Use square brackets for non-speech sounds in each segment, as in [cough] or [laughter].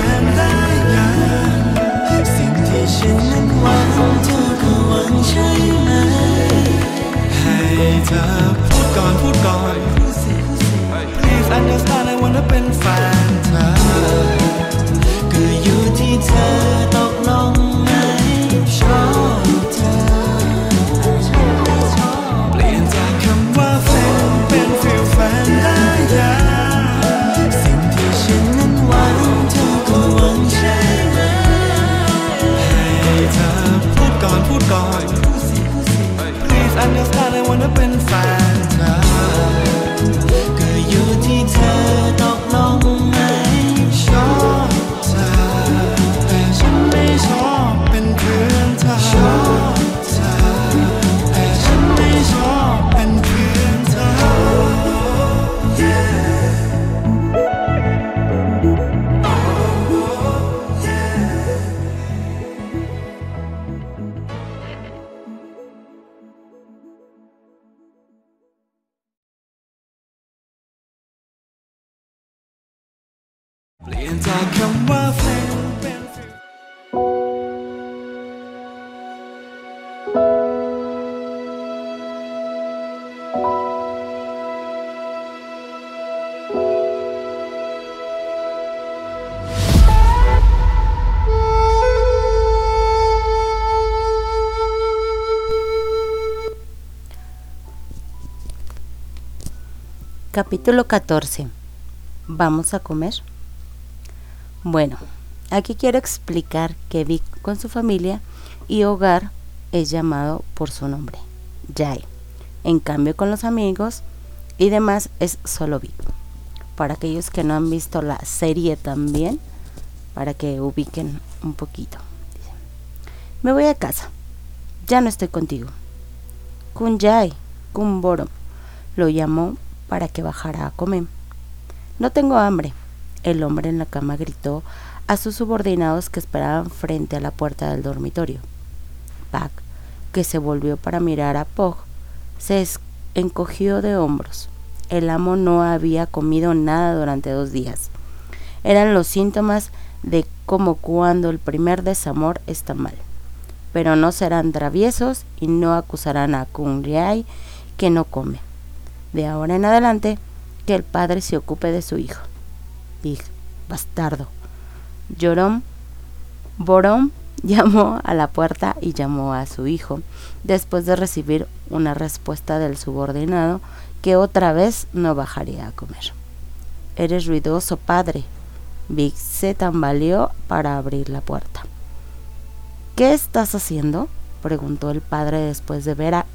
time Capítulo 14. ¿Vamos a comer? Bueno, aquí quiero explicar que Vic con su familia y hogar es llamado por su nombre, Jai. En cambio con los amigos y demás es solo Vic. Para aquellos que no han visto la serie también, para que ubiquen un poquito. Me voy a casa. Ya no estoy contigo. Kunjai, Kunboro, lo llamó para que bajara a comer. No tengo hambre. El hombre en la cama gritó a sus subordinados que esperaban frente a la puerta del dormitorio. Pac, que se volvió para mirar a Pog, se encogió de hombros. El amo no había comido nada durante dos días. Eran los síntomas de como cuando el primer desamor está mal. Pero no serán traviesos y no acusarán a Kung que no come. De ahora en adelante, que el padre se ocupe de su hijo. Big, bastardo. Llorón, Borón [laughs] llamó a la puerta y llamó a su hijo, después de recibir una respuesta del subordinado que otra vez no bajaría a comer. Eres ruidoso, padre. Big se tambaleó para abrir la puerta. ¿Qué estás haciendo? preguntó el padre después de ver a,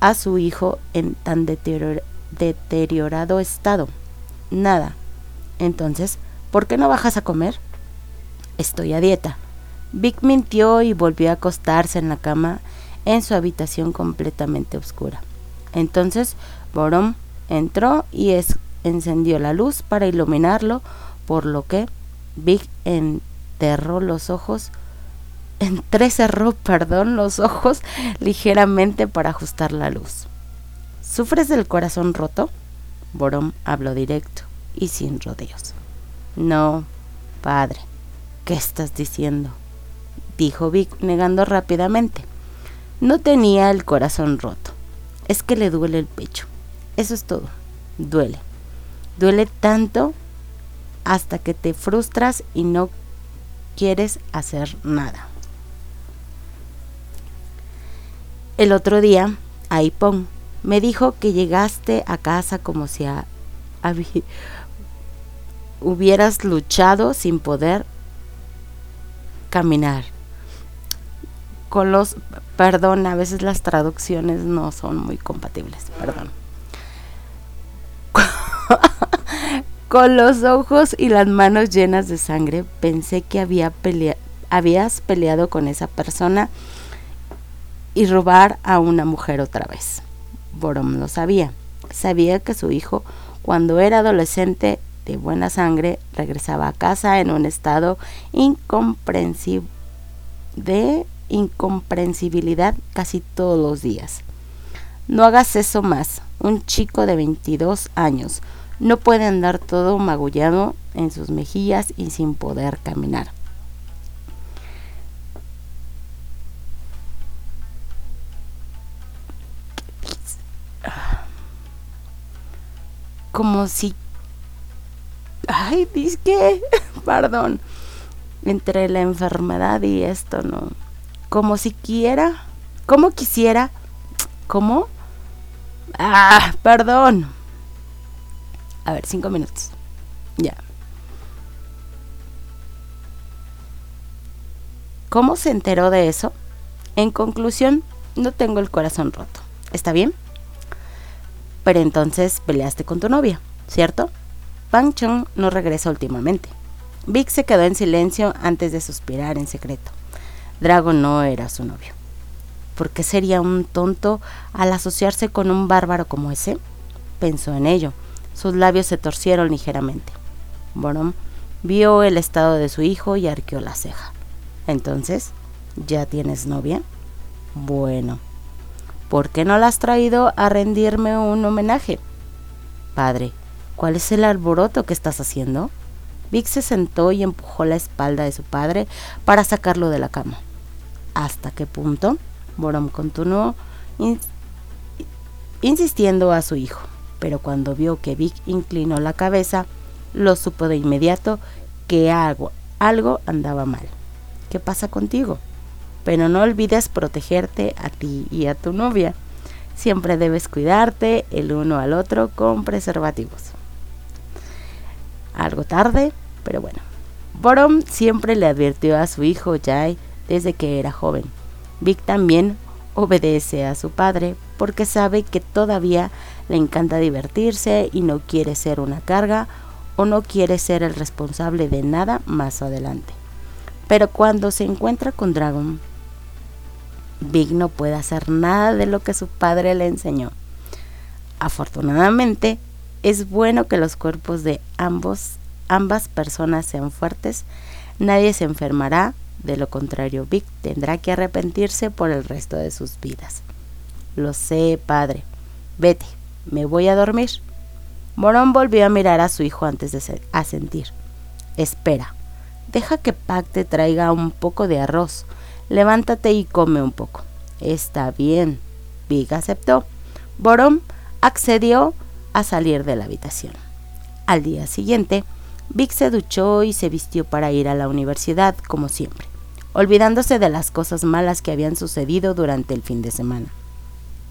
a su hijo en tan deteriorado estado. Nada. Entonces, ¿por qué no bajas a comer? Estoy a dieta. Vic mintió y volvió a acostarse en la cama en su habitación completamente oscura. Entonces, Borom entró y encendió la luz para iluminarlo, por lo que Vic enterró los ojos, entrecerró, perdón, los ojos ligeramente para ajustar la luz. ¿Sufres del corazón roto? Borom habló directo y sin rodeos. No, padre, ¿qué estás diciendo? dijo Vic negando rápidamente. No tenía el corazón roto. Es que le duele el pecho. Eso es todo. Duele. Duele tanto hasta que te frustras y no quieres hacer nada. El otro día, Aipong me dijo que llegaste a casa como si hubieras luchado sin poder caminar con los, perdón, a veces las traducciones no son muy compatibles, perdón. [laughs] con los ojos y las manos llenas de sangre, pensé que había habías peleado con esa persona y robar a una mujer otra vez. Borom lo sabía. Sabía que su hijo, cuando era adolescente de buena sangre, regresaba a casa en un estado de incomprensibilidad casi todos los días. No hagas eso más. Un chico de 22 años no puede andar todo magullado en sus mejillas y sin poder caminar. Como si... Ay, disque, [laughs] perdón. Entre la enfermedad y esto no como si quiera, como quisiera, ¿cómo? Ah, perdón. A ver, cinco minutos. Ya. ¿Cómo se enteró de eso? En conclusión, no tengo el corazón roto. ¿Está bien? Pero entonces peleaste con tu novia, ¿cierto? Pang Chung no regresa últimamente. Vic se quedó en silencio antes de suspirar en secreto. Drago no era su novio. ¿Por qué sería un tonto al asociarse con un bárbaro como ese? Pensó en ello. Sus labios se torcieron ligeramente. Borom vio el estado de su hijo y arqueó la ceja. Entonces, ¿ya tienes novia? Bueno, ¿por qué no la has traído a rendirme un homenaje? Padre, ¿cuál es el alboroto que estás haciendo? Vic se sentó y empujó la espalda de su padre para sacarlo de la cama hasta qué punto. Borom continuó insistiendo a su hijo, pero cuando vio que Vic inclinó la cabeza, lo supo de inmediato que algo, algo andaba mal. ¿Qué pasa contigo? Pero no olvides protegerte a ti y a tu novia. Siempre debes cuidarte el uno al otro con preservativos. Algo tarde, pero bueno. Borom siempre le advirtió a su hijo Jai desde que era joven. Vic también obedece a su padre, porque sabe que todavía le encanta divertirse y no quiere ser una carga o no quiere ser el responsable de nada más adelante. Pero cuando se encuentra con Dragon, Big no puede hacer nada de lo que su padre le enseñó. Afortunadamente, es bueno que los cuerpos de ambos, ambas personas sean fuertes. Nadie se enfermará, de lo contrario, Big tendrá que arrepentirse por el resto de sus vidas. Lo sé, padre. Vete, me voy a dormir. Morón volvió a mirar a su hijo antes de asentir. Espera, deja que Pac te traiga un poco de arroz. Levántate y come un poco. Está bien. Big aceptó. Borom accedió a salir de la habitación. Al día siguiente, Big se duchó y se vistió para ir a la universidad, como siempre, olvidándose de las cosas malas que habían sucedido durante el fin de semana.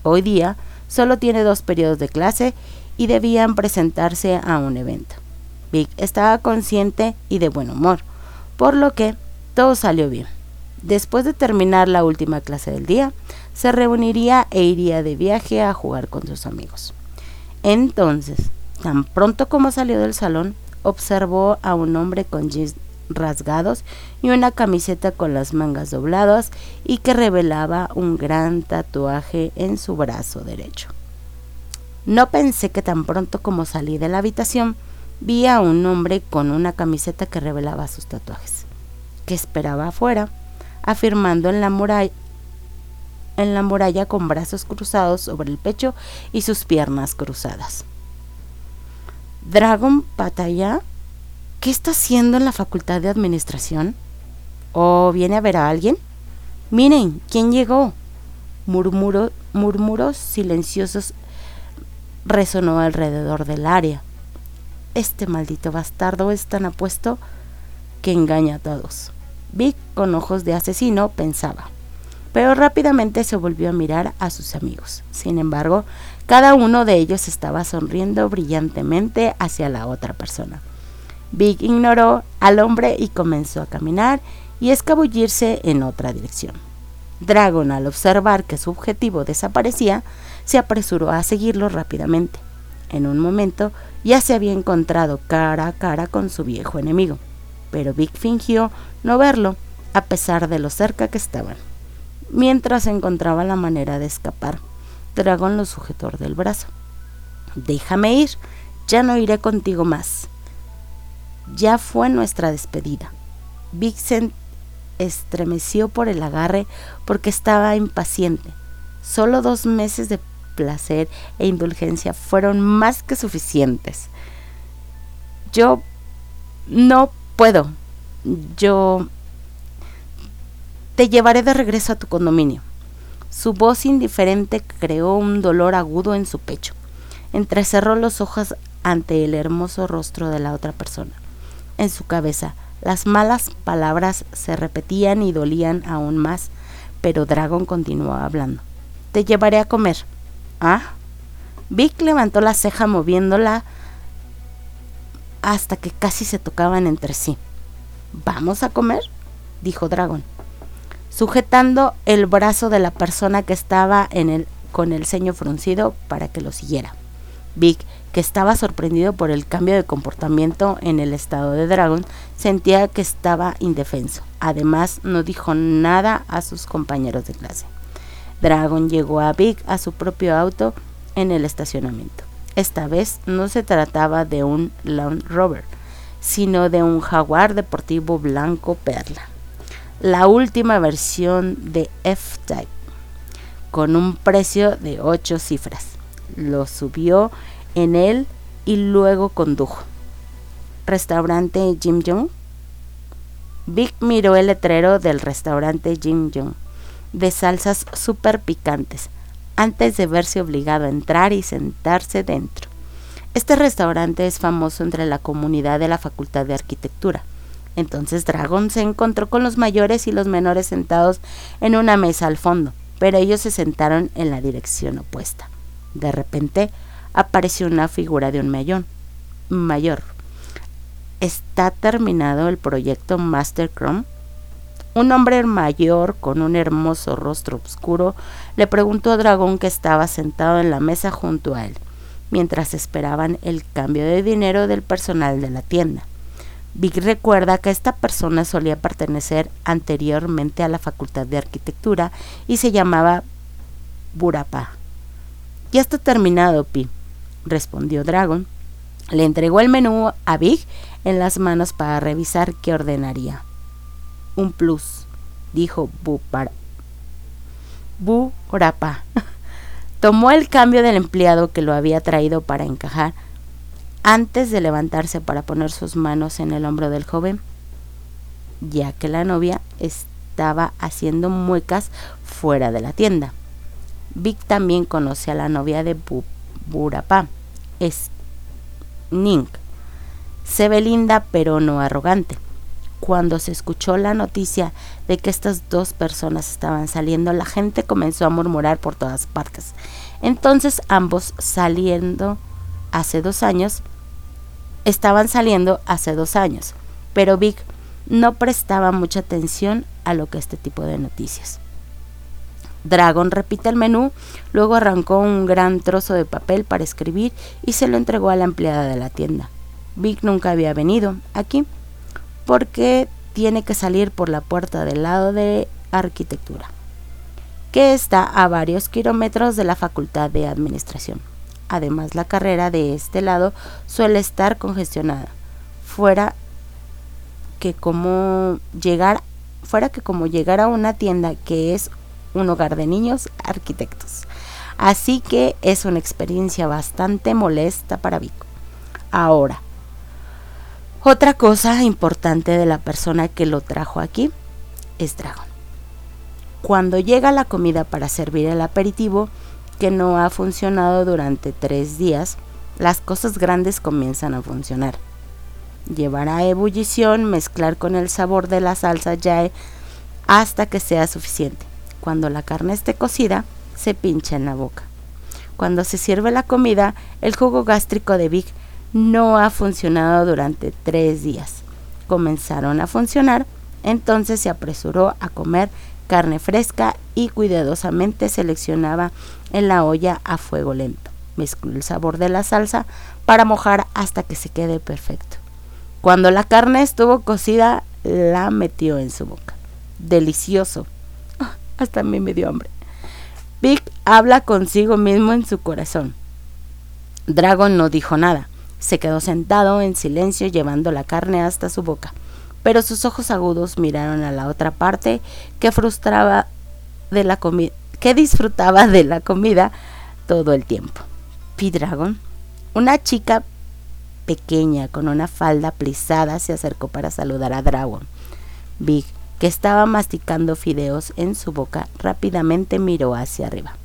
Hoy día solo tiene dos periodos de clase y debían presentarse a un evento. Big estaba consciente y de buen humor, por lo que todo salió bien. Después de terminar la última clase del día, se reuniría e iría de viaje a jugar con sus amigos. Entonces, tan pronto como salió del salón, observó a un hombre con jeans rasgados y una camiseta con las mangas dobladas y que revelaba un gran tatuaje en su brazo derecho. No pensé que tan pronto como salí de la habitación vi a un hombre con una camiseta que revelaba sus tatuajes, que esperaba afuera, afirmando en la muralla en la muralla con brazos cruzados sobre el pecho y sus piernas cruzadas. Dragon Pataya ¿Qué está haciendo en la Facultad de Administración? ¿O viene a ver a alguien? Miren, ¿quién llegó? Murmuro, murmuros silenciosos resonó alrededor del área. Este maldito bastardo es tan apuesto que engaña a todos. Vic, con ojos de asesino, pensaba, pero rápidamente se volvió a mirar a sus amigos. Sin embargo, cada uno de ellos estaba sonriendo brillantemente hacia la otra persona. Big ignoró al hombre y comenzó a caminar y escabullirse en otra dirección. Dragon, al observar que su objetivo desaparecía, se apresuró a seguirlo rápidamente. En un momento ya se había encontrado cara a cara con su viejo enemigo, pero Big fingió no verlo, a pesar de lo cerca que estaban. Mientras encontraba la manera de escapar, Dragon lo sujetó del brazo. Déjame ir, ya no iré contigo más. Ya fue nuestra despedida. Vixen estremeció por el agarre porque estaba impaciente. Solo dos meses de placer e indulgencia fueron más que suficientes. Yo no puedo. Yo te llevaré de regreso a tu condominio. Su voz indiferente creó un dolor agudo en su pecho. Entrecerró los ojos ante el hermoso rostro de la otra persona en su cabeza. Las malas palabras se repetían y dolían aún más, pero Dragon continuó hablando. Te llevaré a comer. ¿Ah? Vic levantó la ceja moviéndola hasta que casi se tocaban entre sí. ¿Vamos a comer? dijo Dragon, sujetando el brazo de la persona que estaba en con el ceño fruncido para que lo siguiera. Vic que estaba sorprendido por el cambio de comportamiento en el estado de Dragon, sentía que estaba indefenso. Además, no dijo nada a sus compañeros de clase. Dragon llegó a Big a su propio auto en el estacionamiento. Esta vez no se trataba de un Land Rover, sino de un Jaguar deportivo blanco perla. La última versión de F-Type, con un precio de 8 cifras. Lo subió en él y luego condujo. Restaurante Jim Jong. Vic miró el letrero del restaurante Jim Jong de salsas súper picantes antes de verse obligado a entrar y sentarse dentro. Este restaurante es famoso entre la comunidad de la Facultad de Arquitectura. Entonces Dragon se encontró con los mayores y los menores sentados en una mesa al fondo, pero ellos se sentaron en la dirección opuesta. De repente, apareció una figura de un mayón, mayor. ¿Está terminado el proyecto Master Chrome? Un hombre mayor con un hermoso rostro oscuro le preguntó a Dragón que estaba sentado en la mesa junto a él, mientras esperaban el cambio de dinero del personal de la tienda. Vic recuerda que esta persona solía pertenecer anteriormente a la Facultad de Arquitectura y se llamaba Burapa. Ya está terminado, Pi, respondió Dragon. Le entregó el menú a Big en las manos para revisar qué ordenaría. Un plus, dijo Burapa. [laughs] Tomó el cambio del empleado que lo había traído para encajar antes de levantarse para poner sus manos en el hombro del joven, ya que la novia estaba haciendo muecas fuera de la tienda. Vic también conoce a la novia de Burapa, es Nink. Se ve linda pero no arrogante. Cuando se escuchó la noticia de que estas dos personas estaban saliendo, la gente comenzó a murmurar por todas partes. Entonces ambos saliendo hace dos años, estaban saliendo hace dos años, pero Vic no prestaba mucha atención a lo que este tipo de noticias. Dragon repite el menú, luego arrancó un gran trozo de papel para escribir y se lo entregó a la empleada de la tienda. Vic nunca había venido aquí porque tiene que salir por la puerta del lado de arquitectura, que está a varios kilómetros de la Facultad de Administración. Además, la carrera de este lado suele estar congestionada, fuera que como llegar fuera que como llegar a una tienda que es un hogar de niños arquitectos. Así que es una experiencia bastante molesta para Vico. Ahora, otra cosa importante de la persona que lo trajo aquí es Dragon. Cuando llega la comida para servir el aperitivo, que no ha funcionado durante tres días, las cosas grandes comienzan a funcionar. Llevar a ebullición, mezclar con el sabor de la salsa ya hasta que sea suficiente. Cuando la carne esté cocida, se pincha en la boca. Cuando se sirve la comida, el jugo gástrico de Vic no ha funcionado durante tres días. Comenzaron a funcionar, entonces se apresuró a comer carne fresca y cuidadosamente seleccionaba en la olla a fuego lento. Mezcló el sabor de la salsa para mojar hasta que se quede perfecto. Cuando la carne estuvo cocida, la metió en su boca. Delicioso, hasta a mí me dio hambre. Vic habla consigo mismo en su corazón. Dragon no dijo nada. Se quedó sentado en silencio llevando la carne hasta su boca, pero sus ojos agudos miraron a la otra parte que frustraba de la que disfrutaba de la comida todo el tiempo. P-Dragon, una chica pequeña con una falda plisada, se acercó para saludar a Dragon. Big que estaba masticando fideos en su boca, rápidamente miró hacia arriba.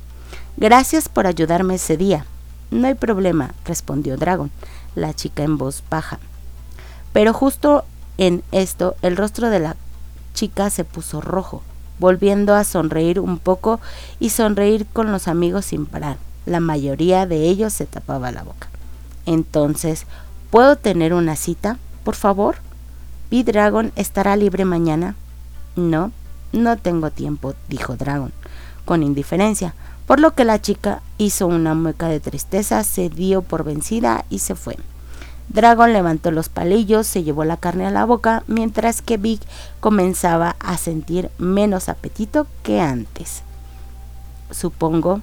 Gracias por ayudarme ese día. No hay problema, respondió Dragon, la chica en voz baja. Pero justo en esto el rostro de la chica se puso rojo, volviendo a sonreír un poco y sonreír con los amigos sin parar. La mayoría de ellos se tapaba la boca. Entonces, ¿puedo tener una cita, por favor? B-Dragon estará libre mañana. No, no tengo tiempo, dijo Dragon, con indiferencia, por lo que la chica hizo una mueca de tristeza, se dio por vencida y se fue. Dragon levantó los palillos, se llevó la carne a la boca, mientras que Big comenzaba a sentir menos apetito que antes. Supongo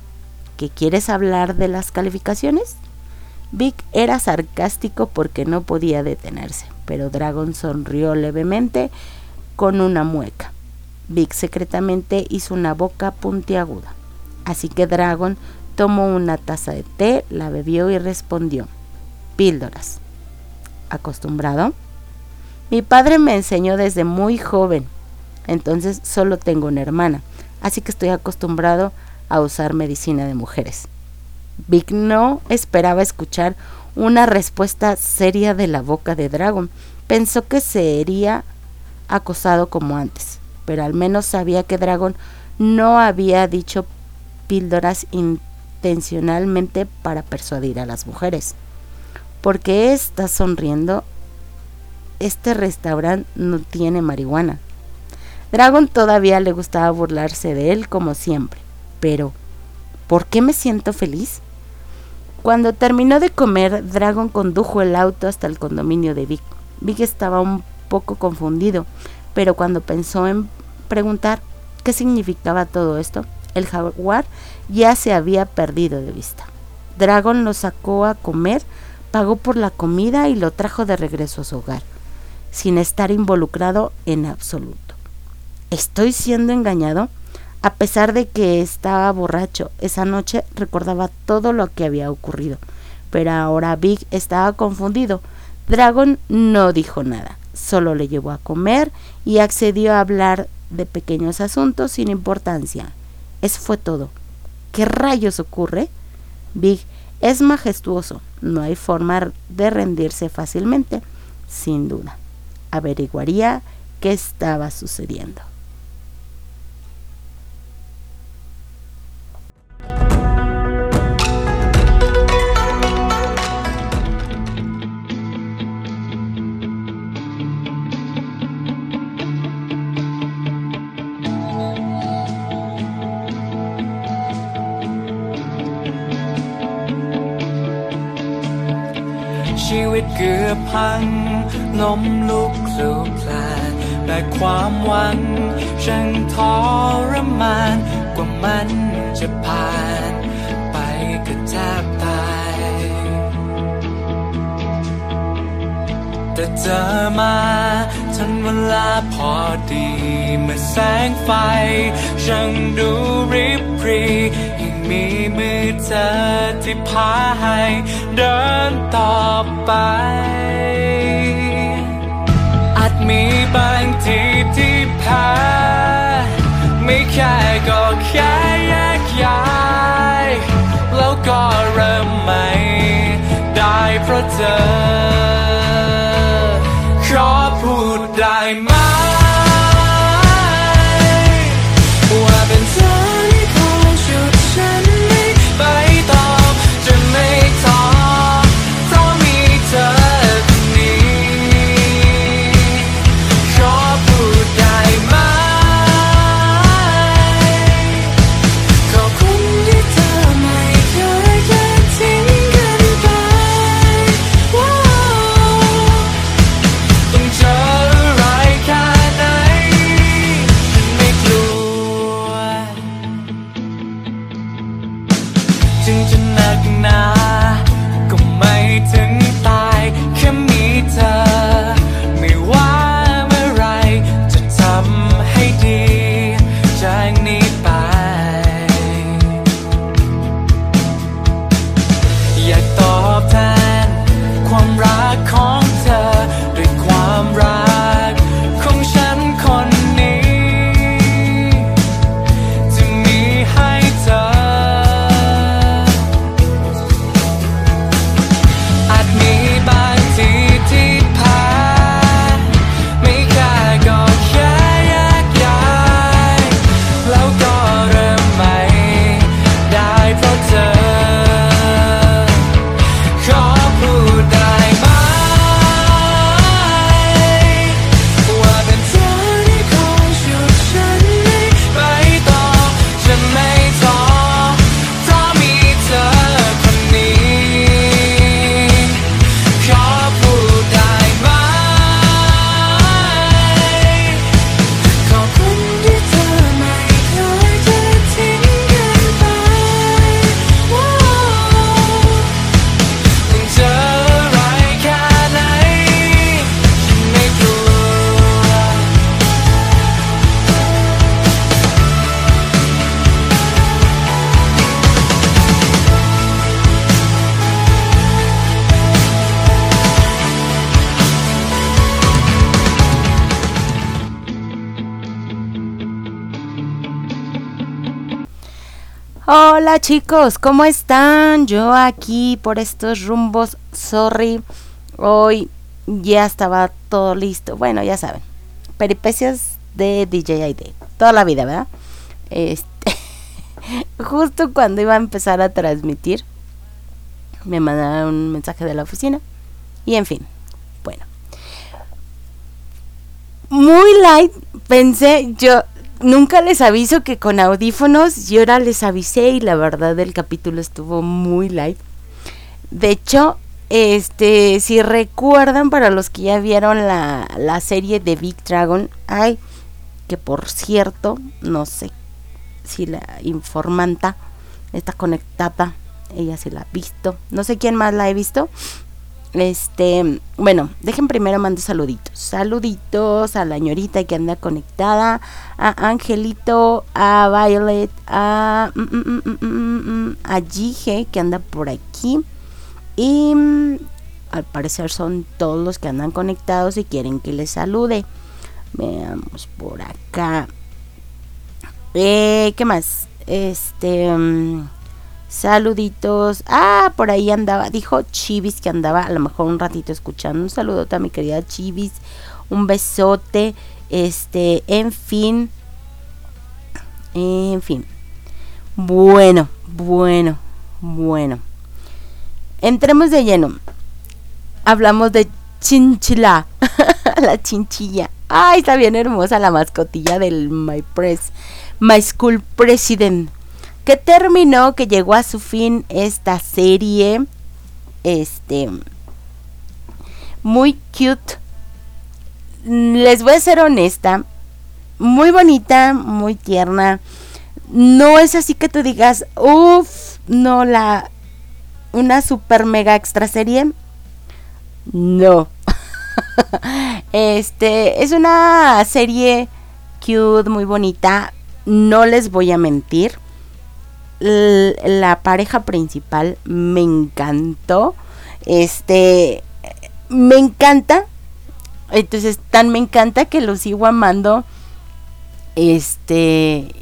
que quieres hablar de las calificaciones. Big era sarcástico porque no podía detenerse, pero Dragon sonrió levemente con una mueca. Vic secretamente hizo una boca puntiaguda. Así que Dragon tomó una taza de té, la bebió y respondió, píldoras. ¿Acostumbrado? Mi padre me enseñó desde muy joven, entonces solo tengo una hermana, así que estoy acostumbrado a usar medicina de mujeres. Vic no esperaba escuchar una respuesta seria de la boca de Dragon. Pensó que sería acosado como antes, pero al menos sabía que Dragon no había dicho píldoras intencionalmente para persuadir a las mujeres. Porque está sonriendo? Este restaurante no tiene marihuana. Dragon todavía le gustaba burlarse de él como siempre, pero ¿por qué me siento feliz? Cuando terminó de comer, Dragon condujo el auto hasta el condominio de Vic. Vic estaba un poco confundido, pero cuando pensó en preguntar qué significaba todo esto, el jaguar ya se había perdido de vista. Dragon lo sacó a comer, pagó por la comida y lo trajo de regreso a su hogar, sin estar involucrado en absoluto. ¿Estoy siendo engañado? A pesar de que estaba borracho, esa noche recordaba todo lo que había ocurrido, pero ahora Big estaba confundido. Dragon no dijo nada, solo le llevó a comer y accedió a hablar de pequeños asuntos sin importancia. Eso fue todo. ¿Qué rayos ocurre? Big es majestuoso, no hay forma de rendirse fácilmente, sin duda. Averiguaría qué estaba sucediendo. ชีวิตเกือบพัง ล้มลุกคลุกคลานแต่ความหวังช่างทรมาน กว่ามันจะผ่าน ไปก็แทบตาย แต่เจอมาทันเวลาพอดีเมื่อแสงไฟ ช่างดูริบรียัง มีมือเธอที่พาให้เดินต่อไป อาจมีบางทีที่แพ้ไม่แค่ก็แค่แยกย้าย แล้วก็เริ่มใหม่ ได้เพราะเธอขอพูดได้ไหม Hola chicos, ¿cómo están? Yo aquí por estos rumbos, sorry, hoy ya estaba todo listo. Bueno, ya saben, peripecias de DJ ID, toda la vida, ¿verdad? Este, [laughs] justo cuando iba a empezar a transmitir, me mandaron un mensaje de la oficina y en fin, bueno. muy light. Pensé, yo nunca les aviso que con audífonos, yo ahora les avisé y la verdad el capítulo estuvo muy light. De hecho, este, si recuerdan para los que ya vieron la, la serie de Big Dragon, ay, que por cierto, no sé si la informanta está conectada, ella sí la ha visto, no sé quién más la he visto, este, bueno, dejen primero mando saluditos. Saluditos a la ñorita que anda conectada, a Angelito, a Violet, a, mm, mm, mm, a que anda por aquí. Y al parecer son todos los que andan conectados y quieren que les salude. Veamos por acá. Eh, ¿Qué más? Este... Saluditos. Ah, por ahí andaba. Dijo Chivis que andaba a lo mejor un ratito escuchando. Un saludo a mi querida Chivis. Un besote. Este, en fin. En fin. Bueno, bueno, bueno. Entremos de lleno. Hablamos de Chinchila. [laughs] la chinchilla. Ay, está bien hermosa la mascotilla del My Press. My School President que terminó, que llegó a su fin esta serie. Este. Muy cute. Les voy a ser honesta. Muy bonita, muy tierna. No es así que tú digas, uff, no la. Una super mega extra serie. No. [laughs] este es una serie cute, muy bonita. No les voy a mentir la pareja principal me encantó. Este, me encanta. Entonces, tan me encanta que lo sigo amando. Este,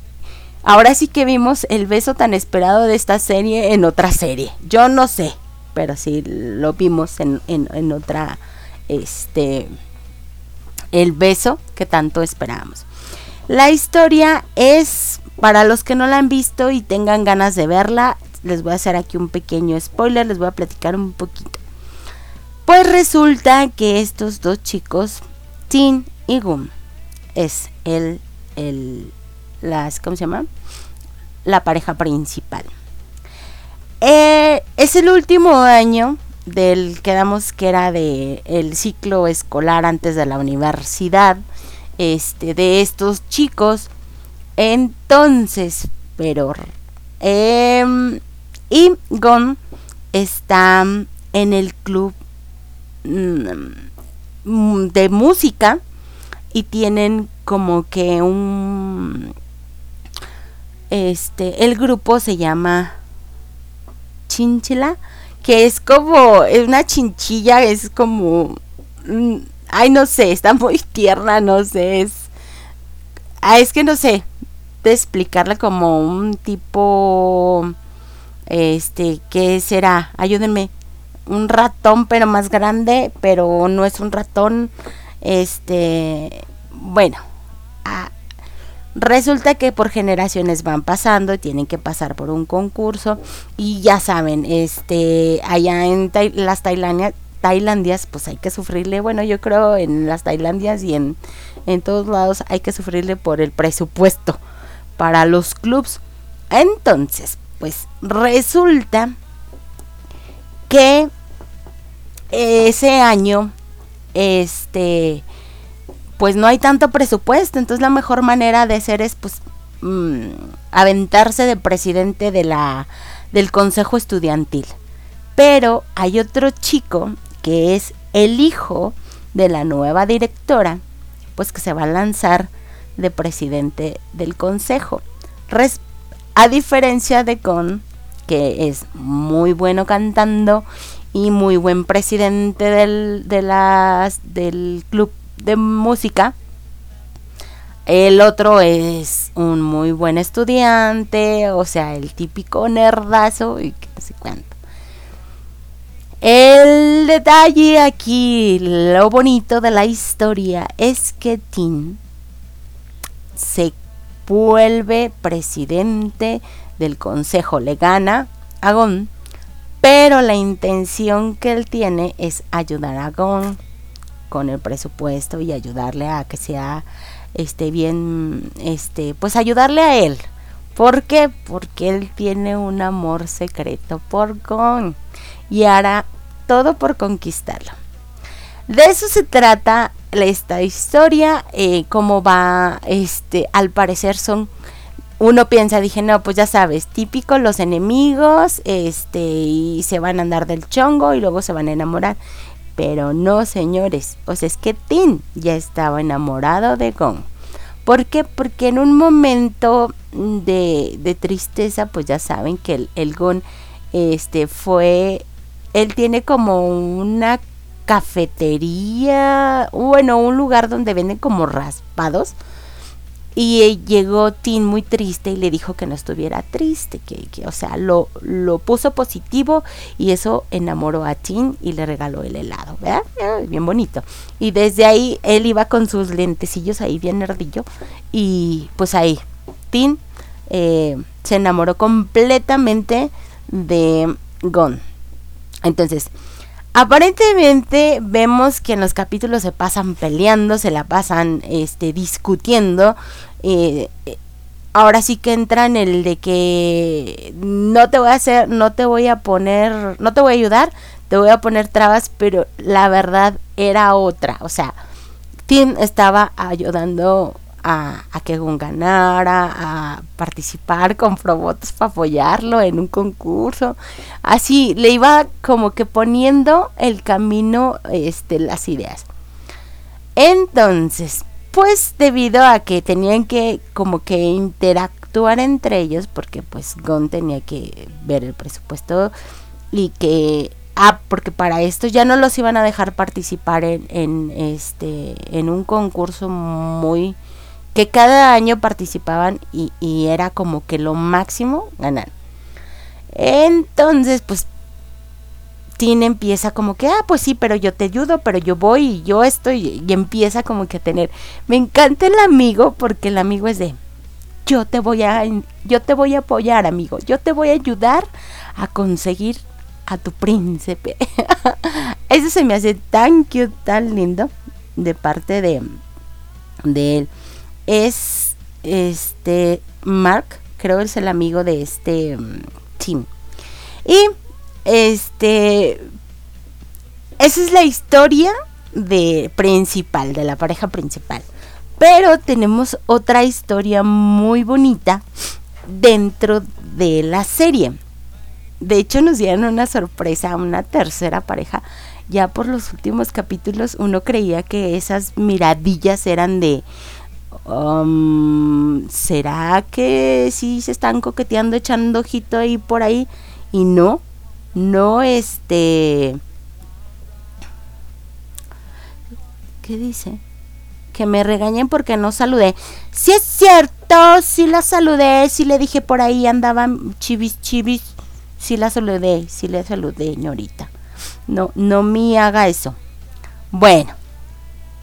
ahora sí que vimos el beso tan esperado de esta serie en otra serie. Yo no sé, pero sí lo vimos en, en, en otra, este, el beso que tanto esperábamos. La historia es para los que no la han visto y tengan ganas de verla, les voy a hacer aquí un pequeño spoiler, les voy a platicar un poquito. Pues resulta que estos dos chicos, Tin y Gum, es el, el, las, ¿cómo se llama? La pareja principal. Eh, es el último año del quedamos que era de el ciclo escolar antes de la universidad este de estos chicos entonces, pero... Em, y Gon está en el club mm, de música y tienen como que un este el grupo se llama Chinchila que es como una chinchilla es como mm, ay no sé está muy tierna no sé es ah, es que no sé explicarle como un tipo, este, ¿qué será? Ayúdenme. Un ratón, pero más grande, pero no es un ratón, este, bueno, resulta que por generaciones van pasando, tienen que pasar por un concurso y ya saben, este, allá en las Tailandia, Tailandias, pues hay que sufrirle, bueno, yo creo en las Tailandias y en, en todos lados hay que sufrirle por el presupuesto para los clubs. Entonces, pues resulta que ese año, este, pues no hay tanto presupuesto, entonces la mejor manera de hacer es, pues, mm, aventarse de presidente de la, del consejo estudiantil. Pero hay otro chico que es el hijo de la nueva directora, pues que se va a lanzar de presidente del consejo. a diferencia de Con, que es muy bueno cantando y muy buen presidente del, de las, del club de música, el otro es un muy buen estudiante, o sea, el típico nerdazo y qué sé cuánto. El detalle aquí, lo bonito de la historia es que Tim se vuelve presidente del consejo, le gana a Gon, pero la intención que él tiene es ayudar a Gon con el presupuesto y ayudarle a que sea este bien este pues ayudarle a él ¿por qué? porque él tiene un amor secreto por Gon y hará todo por conquistarlo de eso se trata esta historia eh, cómo va este al parecer son uno piensa, dije, no, pues ya sabes, típico los enemigos, este, y se van a andar del chongo y luego se van a enamorar. Pero no, señores, o sea, es que Tin ya estaba enamorado de Gon. ¿Por qué? Porque en un momento de, de tristeza, pues ya saben que el, el Gon, este, fue, él tiene como una cafetería, bueno, un lugar donde venden como raspados y llegó Tin muy triste y le dijo que no estuviera triste, que, que o sea, lo, lo, puso positivo y eso enamoró a Tin y le regaló el helado, ¿verdad? Bien bonito. Y desde ahí él iba con sus lentecillos ahí bien nerdillo y pues ahí, Tin eh, se enamoró completamente de Gon. Entonces, Aparentemente vemos que en los capítulos se pasan peleando, se la pasan este, discutiendo. Eh, ahora sí que entra en el de que no te voy a hacer, no te voy a poner, no te voy a ayudar, te voy a poner trabas, pero la verdad era otra. O sea, Tim estaba ayudando a, que Gun ganara, a participar con Probotos para apoyarlo en un concurso. Así le iba como que poniendo el camino, este, las ideas. Entonces, pues debido a que tenían que como que interactuar entre ellos, porque pues Gon tenía que ver el presupuesto y que ah, porque para esto ya no los iban a dejar participar en, en este en un concurso muy que cada año participaban y, era como que lo máximo ganar. Entonces, pues Tin empieza como que, ah, pues sí, pero yo te ayudo, pero yo voy y yo estoy, y empieza como que a tener. Me encanta el amigo porque el amigo es de, yo te voy a, yo te voy a apoyar, amigo, yo te voy a ayudar a conseguir a tu príncipe. [laughs] Eso se me hace tan cute, tan lindo de parte de, de él es este Mark, creo es el amigo de este mm, Tim. Y este esa es la historia de principal, de la pareja principal. Pero tenemos otra historia muy bonita dentro de la serie. De hecho, nos dieron una sorpresa, una tercera pareja. Ya por los últimos capítulos uno creía que esas miradillas eran de Um, ¿Será que sí se están coqueteando, echando ojito ahí por ahí? Y no, no este... ¿Qué dice? Que me regañen porque no saludé. Si es cierto, sí la saludé, sí le dije por ahí andaban chivis chivis. Sí la saludé, sí le saludé, señorita. No, no me haga eso. Bueno,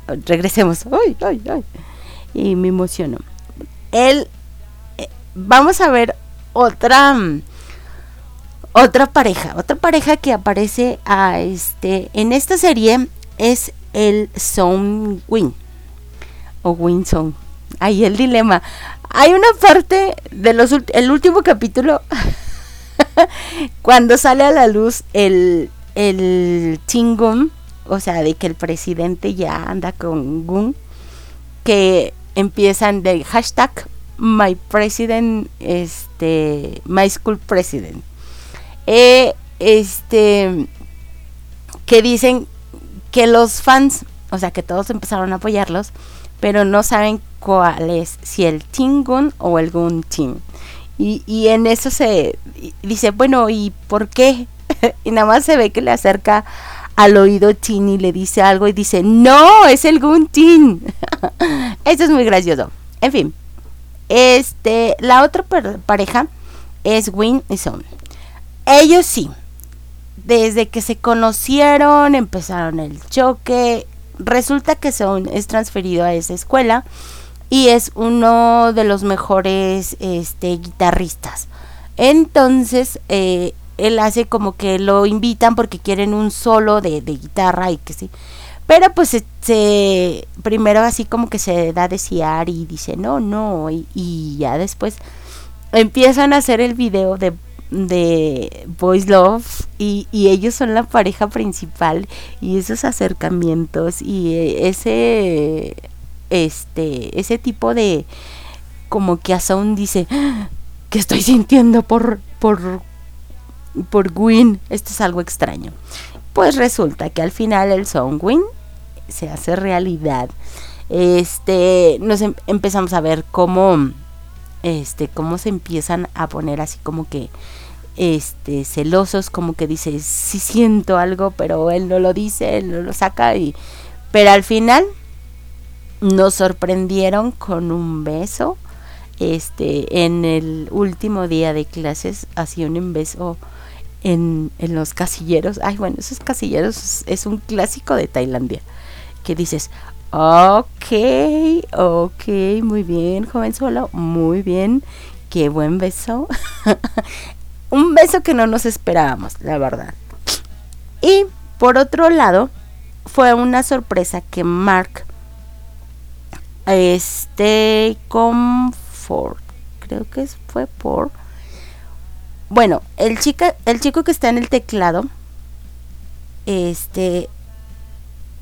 regresemos. Ay, ay, ay y me emocionó. Él, eh, vamos a ver otra, otra pareja, otra pareja que aparece a este, en esta serie es el Song Win o Win Song. Ahí el dilema. Hay una parte de último capítulo [laughs] cuando sale a la luz el el Chingun, o sea, de que el presidente ya anda con Gun, que empiezan de hashtag my president, este, my school president. Eh, este, que dicen que los fans, o sea, que todos empezaron a apoyarlos, pero no saben cuál es, si el Team o el Gun Team. Y, y en eso se dice, bueno, ¿y por qué? [laughs] y nada más se ve que le acerca al oído y le dice algo y dice, no, es el Guntin. [laughs] Eso es muy gracioso. En fin, este, la otra pareja es Win y Son. Ellos sí, desde que se conocieron, empezaron el choque. Resulta que Son es transferido a esa escuela y es uno de los mejores este, guitarristas. Entonces, eh, él hace como que lo invitan porque quieren un solo de, guitarra y que sí. Pero pues se, primero así como que se da a desear y dice no, no, y, y ya después empiezan a hacer el video de, de Boys Love y, y ellos son la pareja principal y esos acercamientos y ese este ese tipo de como que Asaun dice "Ah, que estoy sintiendo por por por Gwyn esto es algo extraño. Pues resulta que al final el Song Win se hace realidad. Este nos em- empezamos a ver cómo este cómo se empiezan a poner así como que este celosos como que dice sí siento algo pero él no lo dice él no lo saca y pero al final nos sorprendieron con un beso este en el último día de clases hacía un beso en, en los casilleros. Ay bueno esos casilleros es, un clásico de Tailandia que dices ok ok muy bien joven solo muy bien qué buen beso [laughs] un beso que no nos esperábamos la verdad. Y por otro lado fue una sorpresa que Mark este Comfort creo que fue por bueno el chica el chico que está en el teclado este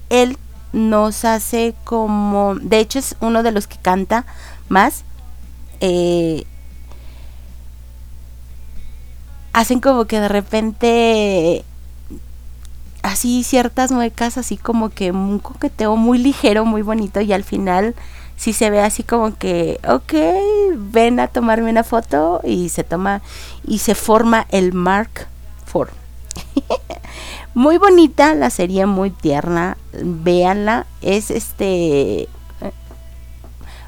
él nos hace como de hecho es uno de los que canta más eh, hacen como que de repente así ciertas muecas, así como que un coqueteo muy ligero, muy bonito y al final sí se ve así como que, ok, ven a tomarme una foto y se toma y se forma el Mark IV. [laughs] muy bonita la serie, muy tierna, véanla, es este,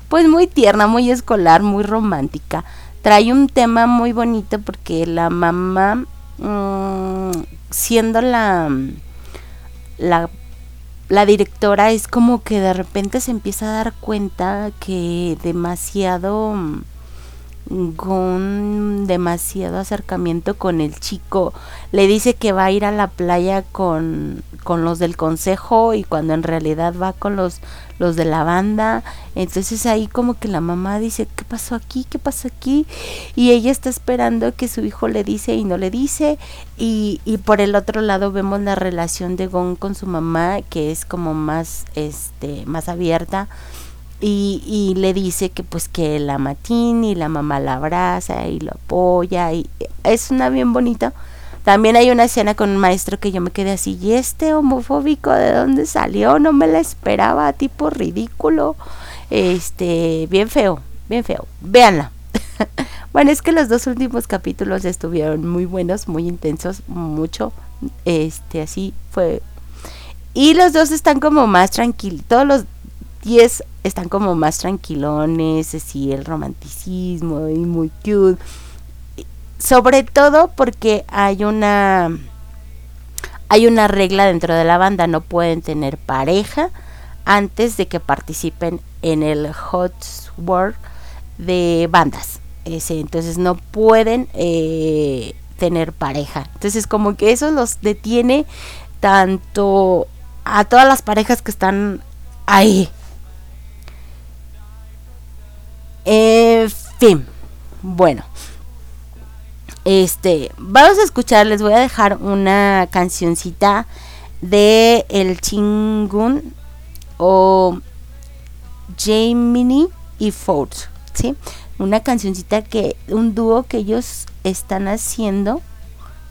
pues muy tierna, muy escolar, muy romántica. Trae un tema muy bonito porque la mamá mm, siendo la, la la directora es como que de repente se empieza a dar cuenta que demasiado mm, con demasiado acercamiento con el chico. Le dice que va a ir a la playa con, con los del consejo y cuando en realidad va con los los de la banda. Entonces ahí como que la mamá dice qué pasó aquí qué pasó aquí y ella está esperando que su hijo le dice y no le dice. Y, y por el otro lado vemos la relación de Gon con su mamá que es como más este más abierta y, y le dice que pues que la matina y la mamá la abraza y lo apoya y es una bien bonita también hay una escena con un maestro que yo me quedé así, ¿y este homofóbico de dónde salió? No me la esperaba, tipo ridículo. Este, bien feo, bien feo. Véanla. [laughs] bueno, es que los dos últimos capítulos estuvieron muy buenos, muy intensos, mucho. Este, así fue. Y los dos están como más tranquilos. Todos los 10 están como más tranquilones, así el romanticismo y muy cute. Sobre todo porque hay una hay una regla dentro de la banda no pueden tener pareja antes de que participen en el Hot World de bandas. Ese entonces no pueden eh, tener pareja. Entonces como que eso los detiene tanto a todas las parejas que están ahí en fin bueno este, vamos a escuchar, les voy a dejar una cancioncita de El Chingun o Jamie y Ford, ¿sí? Una cancioncita que, un dúo que ellos están haciendo,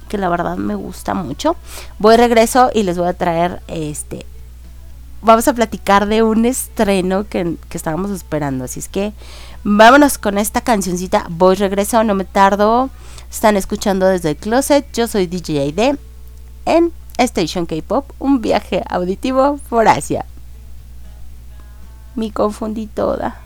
que la verdad me gusta mucho. Voy regreso y les voy a traer este. Vamos a platicar de un estreno que, que estábamos esperando. Así es que vámonos con esta cancioncita. Voy regreso, no me tardo. Están escuchando desde el closet. Yo soy DJ ID en Station K-Pop, un viaje auditivo por Asia. Me confundí toda.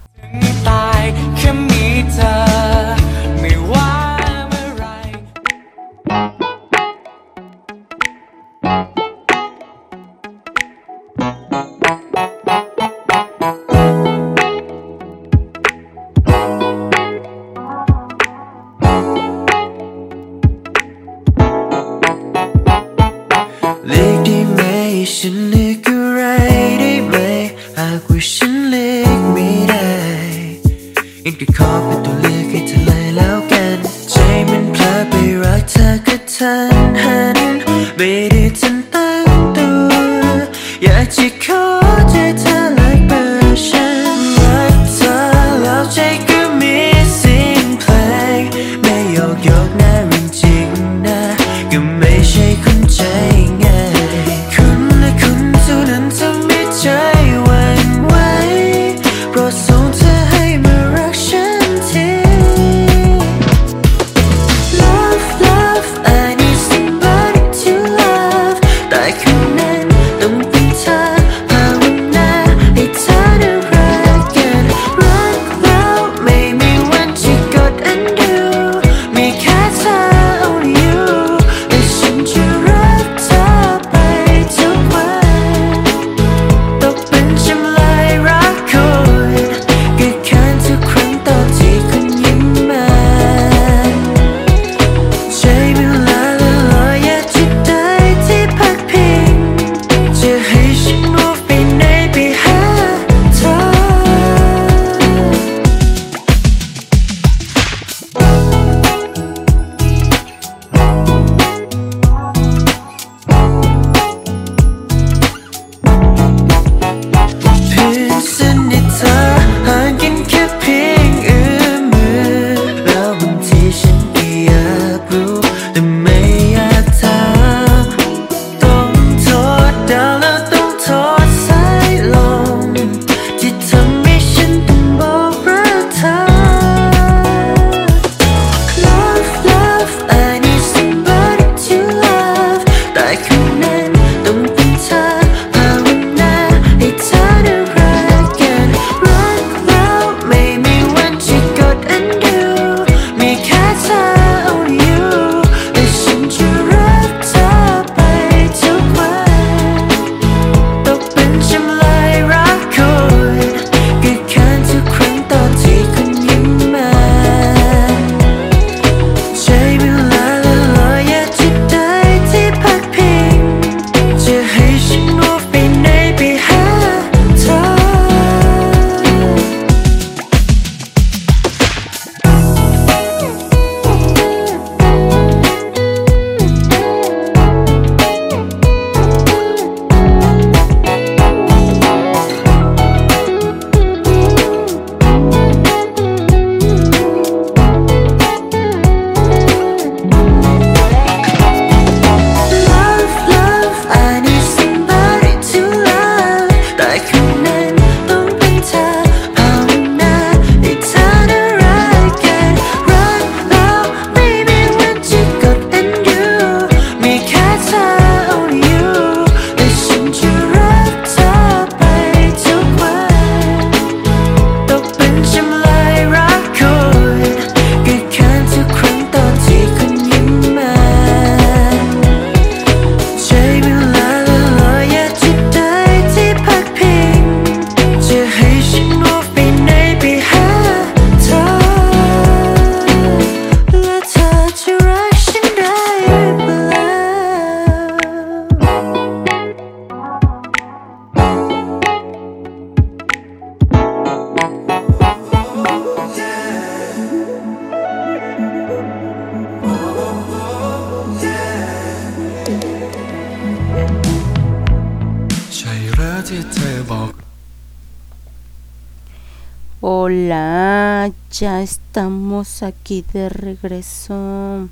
aquí de regreso.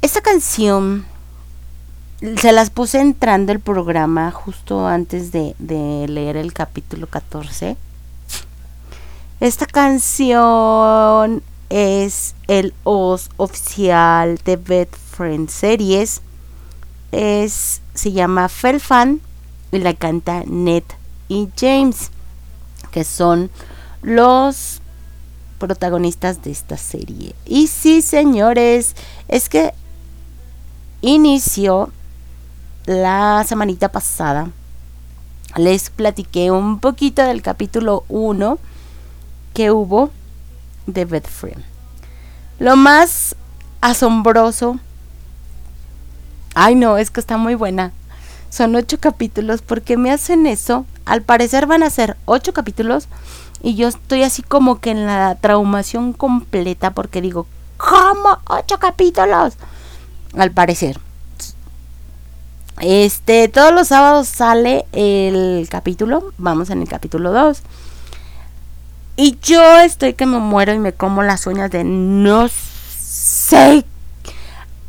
Esta canción se las puse entrando el programa justo antes de, de leer el capítulo 14. Esta canción es el OS oficial de Bed Friend Series. Es, se llama Felfan y la canta Ned y James, que son los protagonistas de esta serie. Y sí, señores, es que inició la semanita pasada. Les platiqué un poquito del capítulo 1 que hubo de Bed Free. Lo más asombroso. Ay, no, es que está muy buena. Son ocho capítulos. ¿Por qué me hacen eso? Al parecer van a ser ocho capítulos y yo estoy así como que en la traumación completa porque digo, ¿cómo? ¿Ocho capítulos? Al parecer. Este, todos los sábados sale el capítulo. Vamos en el capítulo 2. Y yo estoy que me muero y me como las uñas de no sé.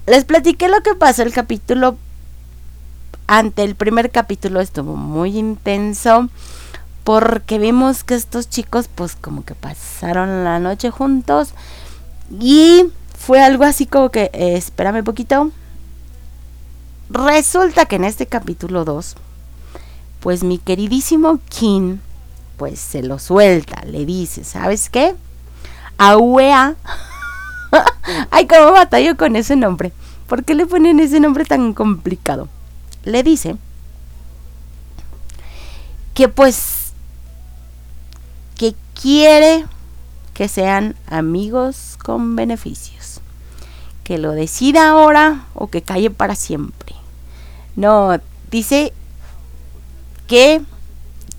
Les platiqué lo que pasó el capítulo. Ante el primer capítulo estuvo muy intenso. Porque vimos que estos chicos pues como que pasaron la noche juntos. Y fue algo así como que, eh, espérame poquito. Resulta que en este capítulo 2, pues mi queridísimo King, pues se lo suelta, le dice, ¿sabes qué? Auea. [laughs] Ay, cómo batallo con ese nombre. ¿Por qué le ponen ese nombre tan complicado? Le dice que pues quiere que sean amigos con beneficios. Que lo decida ahora o que calle para siempre. No, dice que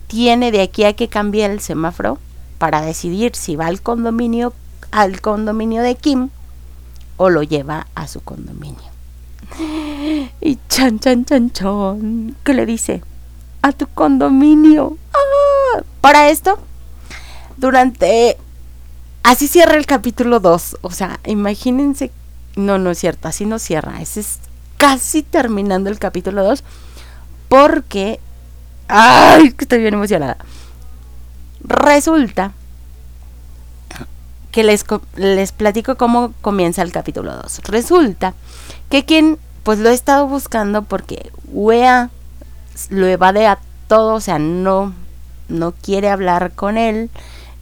tiene de aquí a que cambie el semáforo para decidir si va al condominio al condominio de Kim o lo lleva a su condominio. Y chan chan chan chan, ¿qué le dice? A tu condominio. ¡Ah! Para esto, durante así cierra el capítulo 2, o sea, imagínense, no no es cierto, así no cierra, ese es casi terminando el capítulo 2 porque ay, que estoy bien emocionada. Resulta que les, les platico cómo comienza el capítulo 2. Resulta que quien pues lo he estado buscando porque Wea lo evade a todo, o sea, no no quiere hablar con él,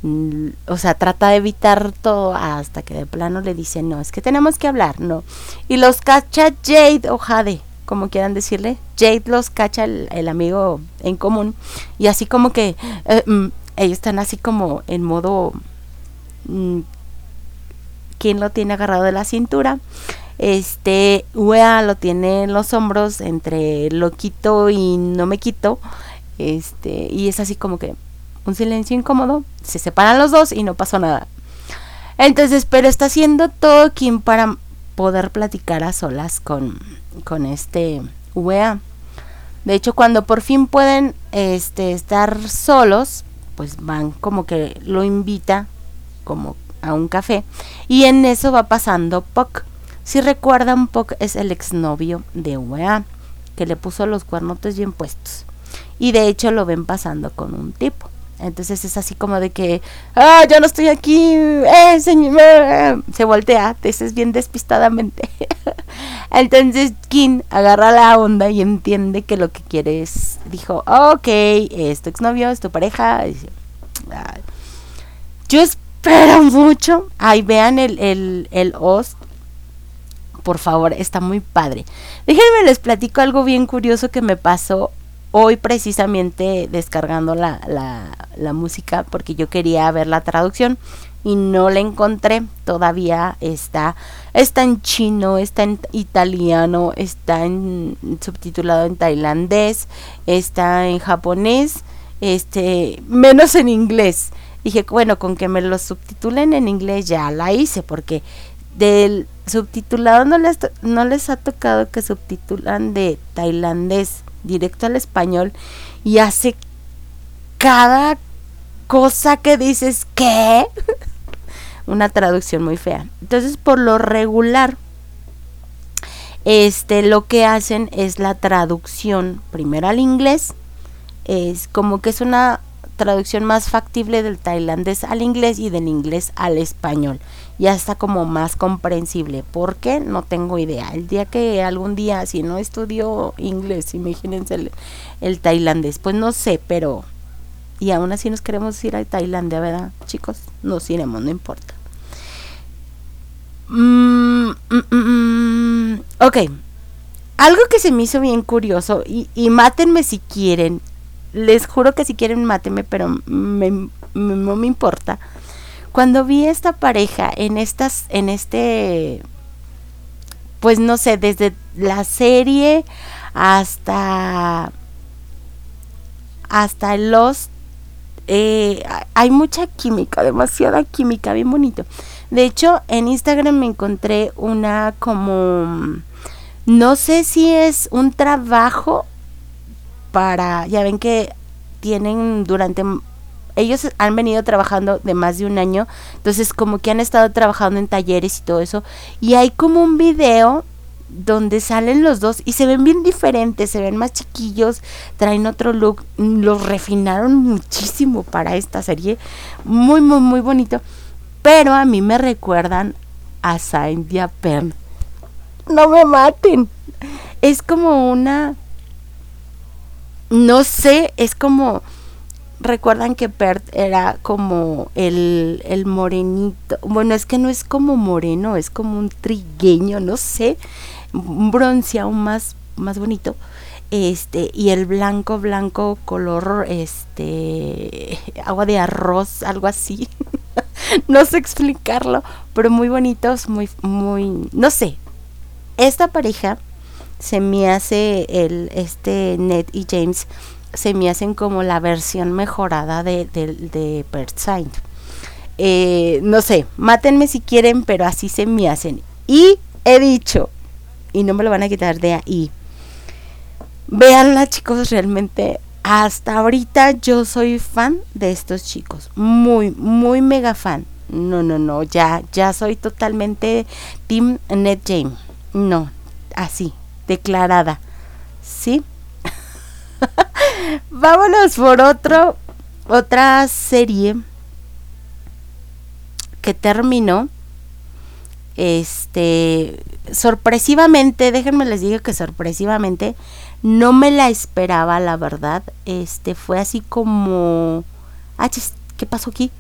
o sea, trata de evitar todo hasta que de plano le dice, no, es que tenemos que hablar, no. Y los cacha Jade o Jade, como quieran decirle. Jade los cacha el, amigo en común. Y así como que eh, mm, ellos están así como en modo... Mm, ¿Quién lo tiene agarrado de la cintura? Este, Wea lo tiene en los hombros entre lo quito y no me quito. Este, y es así como que un silencio incómodo, se separan los dos y no pasó nada. Entonces, pero está haciendo todo quien para poder platicar a solas con, con este UEA. De hecho, cuando por fin pueden este, estar solos, pues van como que lo invita como a un café. Y en eso va pasando Puck. Si recuerdan, Puck es el exnovio de UEA, que le puso los cuernotes bien puestos. Y de hecho lo ven pasando con un tipo. Entonces es así como de que, ah, yo no estoy aquí, eh, señor, se voltea, es bien despistadamente. [laughs] Entonces Kim agarra la onda y entiende que lo que quiere es, dijo, ok, es tu exnovio, es tu pareja. yo espero mucho. Ahí vean el, el, el host. Por favor, está muy padre. Déjenme les platico algo bien curioso que me pasó hoy precisamente descargando la, la, música porque yo quería ver la traducción y no la encontré. Todavía está, está en chino, está en italiano, está en subtitulado en tailandés, está en japonés, este, menos en inglés. Dije, bueno, con que me lo subtitulen en inglés ya la hice porque del subtitulado no les, no les ha tocado que subtitulan de tailandés directo al español y hace cada cosa que dices, ¿qué? [laughs] Una traducción muy fea. Entonces, por lo regular, este, lo que hacen es la traducción primero al inglés. Es como que es una traducción más factible del tailandés al inglés y del inglés al español ya está como más comprensible. ¿Por qué? No tengo idea. El día que algún día, si no estudio inglés, imagínense el, tailandés, pues no sé, pero... Y aún así nos queremos ir a Tailandia, ¿verdad? Chicos, nos iremos, no importa. Mm, mm, mm, ok. Algo que se me hizo bien curioso, y, y mátenme si quieren. Les juro que si quieren, mátenme, pero me, no me importa cuando vi esta pareja en estas, en este, pues no sé, desde la serie hasta, hasta los, eh, hay mucha química, demasiada química, bien bonito. De hecho, en Instagram me encontré una como, no sé si es un trabajo para, ya ven que tienen durante, ellos han venido trabajando de más de un año, entonces como que han estado trabajando en talleres y todo eso, y hay como un video donde salen los dos y se ven bien diferentes, se ven más chiquillos, traen otro look, los refinaron muchísimo para esta serie, muy, muy, muy bonito, pero a mí me recuerdan a Cynthia Penn. No me maten. Es como una, no sé, es como recuerdan que Pert era como el, el, morenito. Bueno, es que no es como moreno, es como un trigueño, no sé un bronceado más, más bonito. Este, y el blanco, blanco, color, este, agua de arroz, algo así. [laughs] no sé explicarlo, pero muy bonitos, muy, muy, no sé. Esta pareja se me hace el, este Ned y James, se me hacen como la versión mejorada de, de, de eh, no sé, mátenme si quieren, pero así se me hacen. Y he dicho, y no me lo van a quitar de ahí. Veanla chicos, realmente hasta ahorita yo soy fan de estos chicos, muy, muy mega fan. No, no, no, ya, ya soy totalmente Team Net Jane. No, así, declarada. ¿Sí? [laughs] Vámonos por otro, otra serie que terminó este, sorpresivamente, déjenme les digo que sorpresivamente, no me la esperaba, la verdad. Este, fue así como, ah, ¿qué pasó aquí?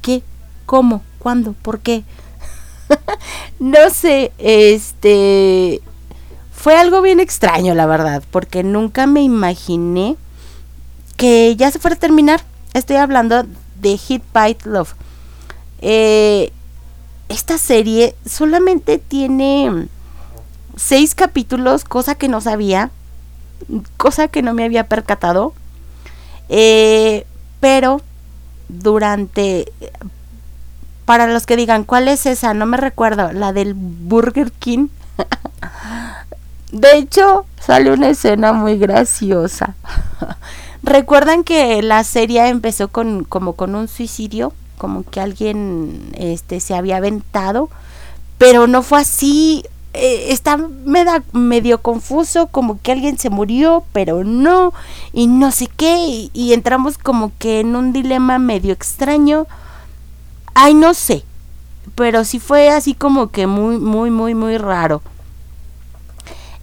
¿Qué? ¿Cómo? ¿Cuándo? ¿Por qué? [laughs] no sé, este, fue algo bien extraño, la verdad, porque nunca me imaginé que ya se fuera a terminar. Estoy hablando de Hit Bite Love. Eh, esta serie solamente tiene seis capítulos, cosa que no sabía, cosa que no me había percatado. Eh, pero durante, para los que digan, ¿cuál es esa? No me recuerdo, la del Burger King. [laughs] De hecho, sale una escena muy graciosa. [laughs] Recuerdan que la serie empezó con como con un suicidio como que alguien este se había aventado, pero no fue así. Eh, está medio confuso, como que alguien se murió, pero no, y no sé qué, y, entramos como que en un dilema medio extraño. Ay, no sé, pero sí fue así como que muy, muy, muy, muy raro.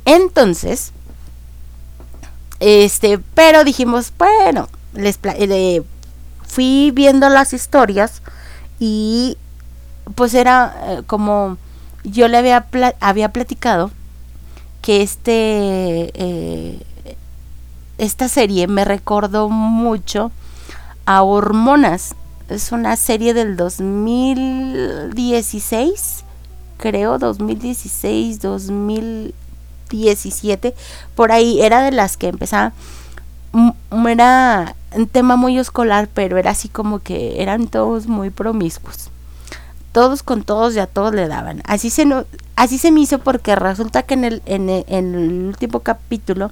Entonces, este, pero dijimos, bueno, les fui viendo las historias y pues era eh, como yo le había, había platicado que este eh, esta serie me recordó mucho a Hormonas. Es una serie del 2016, creo, 2016, 2017, por ahí era de las que empezaba era un tema muy escolar, pero era así como que eran todos muy promiscuos. Todos con todos y a todos le daban. Así se, no, así se me hizo porque resulta que en el, en el, último capítulo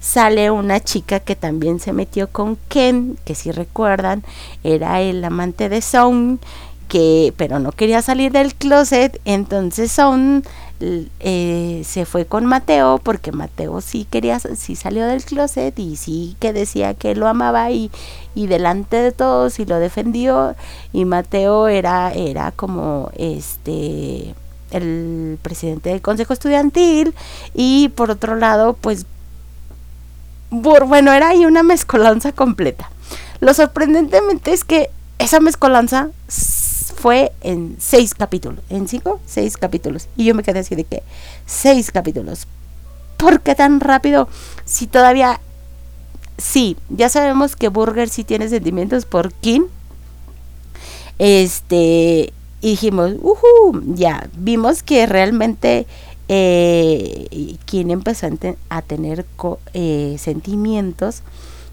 sale una chica que también se metió con Ken, que si recuerdan, era el amante de Song, que pero no quería salir del closet, entonces Song eh, se fue con Mateo porque Mateo sí quería, sí salió del closet y sí que decía que lo amaba y, y delante de todos y lo defendió. Y Mateo era, era como este el presidente del consejo estudiantil y por otro lado pues bueno era ahí una [laughs] mezcolanza completa. Lo sorprendentemente es que esa mezcolanza fue en seis capítulos. ¿En cinco? Seis capítulos. Y yo me quedé así de que, seis capítulos. ¿Por qué tan rápido? Si todavía... Sí, ya sabemos que Burger sí tiene sentimientos por Kim. Este... Dijimos, uh ya, vimos que realmente eh, Kim empezó a, tener eh, sentimientos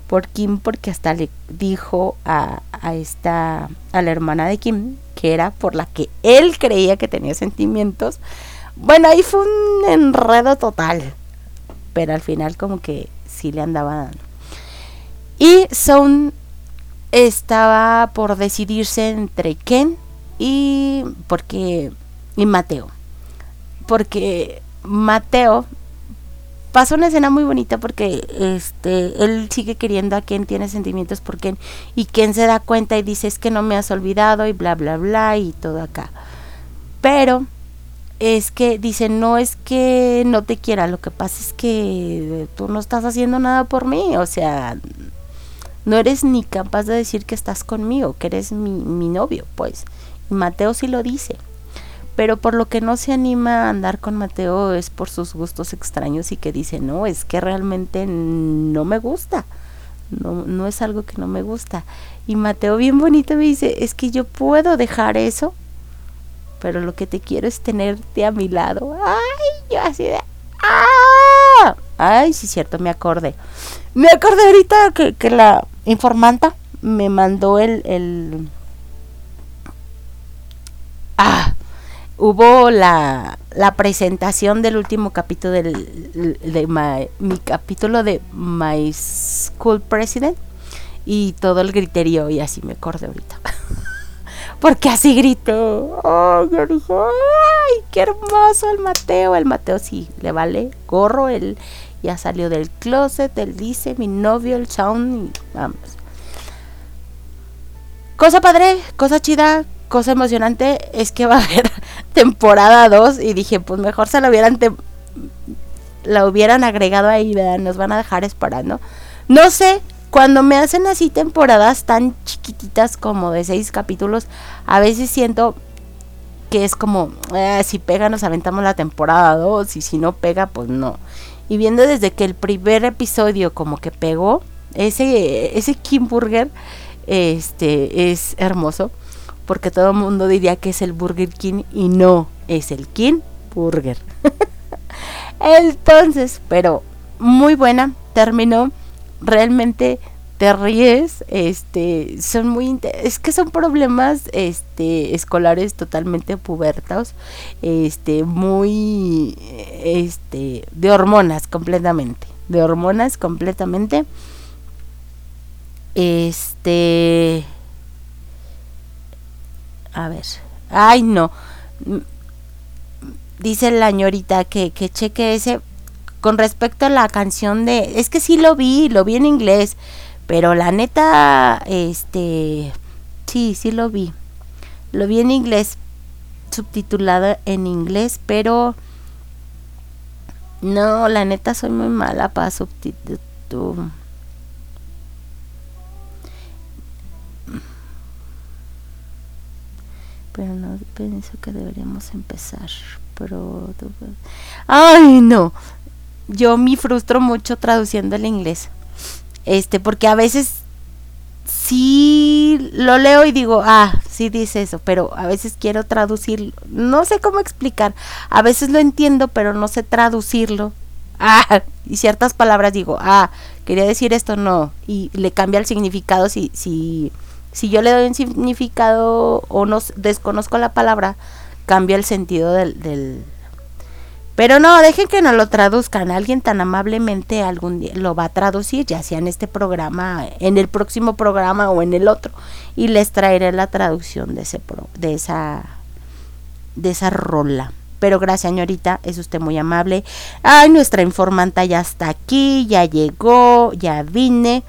por Kim porque hasta le dijo a, a esta, a la hermana de Kim, que era por la que él creía que tenía sentimientos. Bueno, ahí fue un enredo total, pero al final como que sí le andaba dando. Y Son estaba por decidirse entre Ken y porque y Mateo. Porque Mateo pasa una escena muy bonita porque este él sigue queriendo a Ken, tiene sentimientos por Ken y Ken se da cuenta y dice es que no me has olvidado y bla bla bla y todo acá. Pero es que dice, no es que no te quiera, lo que pasa es que tú no estás haciendo nada por mí, o sea, no eres ni capaz de decir que estás conmigo, que eres mi, mi novio, pues. Mateo sí lo dice. Pero por lo que no se anima a andar con Mateo es por sus gustos extraños y que dice, no, es que realmente no me gusta. No, no es algo que no me gusta. Y Mateo bien bonito me dice, es que yo puedo dejar eso, pero lo que te quiero es tenerte a mi lado. Ay, yo así de... ¡Ah! Ay, sí, cierto, me acordé. Me acordé ahorita que, que la informanta me mandó el, el... Ah, hubo la, la presentación del último capítulo del de mi capítulo de My School President y todo el griterío y así me acordé ahorita. [laughs] Porque así gritó. Dije, ay, qué hermoso el Mateo. El Mateo sí, le vale gorro. Él ya salió del closet. Él dice, mi novio, el sound. Y vamos. Cosa padre, cosa chida, cosa emocionante es que va a haber [laughs] temporada 2 y dije, pues mejor se la hubieran la hubieran agregado ahí, ¿verdad? Nos van a dejar esperando. No sé, cuando me hacen así temporadas tan chiquititas como de seis capítulos, a veces siento que es como, "Eh, si pega nos aventamos la temporada 2 y si no pega, pues no. Y viendo desde que el primer episodio como que pegó, ese, ese Kim Burger este, es hermoso porque todo el mundo diría que es el Burger King y no, es el King Burger. [laughs] Entonces, pero muy buena, terminó, realmente te ríes, este, son muy, es que son problemas, este, escolares totalmente pubertos, este, muy, este, de hormonas completamente, de hormonas completamente, este, a ver, ay no, dice la ñorita que, que cheque ese. Con respecto a la canción de es que sí lo vi lo vi en inglés pero la neta este sí sí lo vi. Lo vi en inglés subtitulado en inglés pero no la neta soy muy mala para subtitular pero no pienso que deberíamos empezar pero ay no. Yo me frustro mucho traduciendo el inglés este porque a veces sí lo leo y digo ah sí dice eso pero a veces quiero traducirlo no sé cómo explicar. A veces lo entiendo pero no sé traducirlo. Ah y ciertas palabras digo ah quería decir esto no y le cambia el significado si si si yo le doy un significado o no desconozco la palabra, cambia el sentido del, del... Pero no, dejen que no lo traduzcan. Alguien tan amablemente algún día lo va a traducir, ya sea en este programa, en el próximo programa o en el otro. Y les traeré la traducción de ese pro- de esa de esa rola. Pero gracias, señorita, es usted muy amable. Ay, nuestra informanta ya está aquí, ya llegó, ya vine.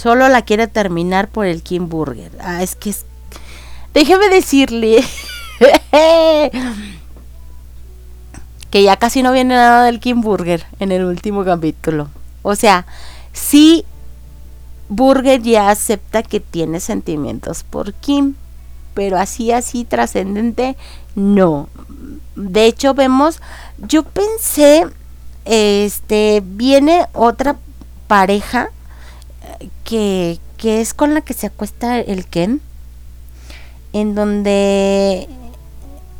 Solo la quiere terminar por el King Burger. Ah, es que es... Déjeme decirle [laughs] que ya casi no viene nada del King Burger en el último capítulo. O sea, sí, Burger ya acepta que tiene sentimientos por Kim, pero así, así trascendente, no. De hecho, vemos, yo pensé, este, viene otra pareja que, que es con la que se acuesta el Ken, en donde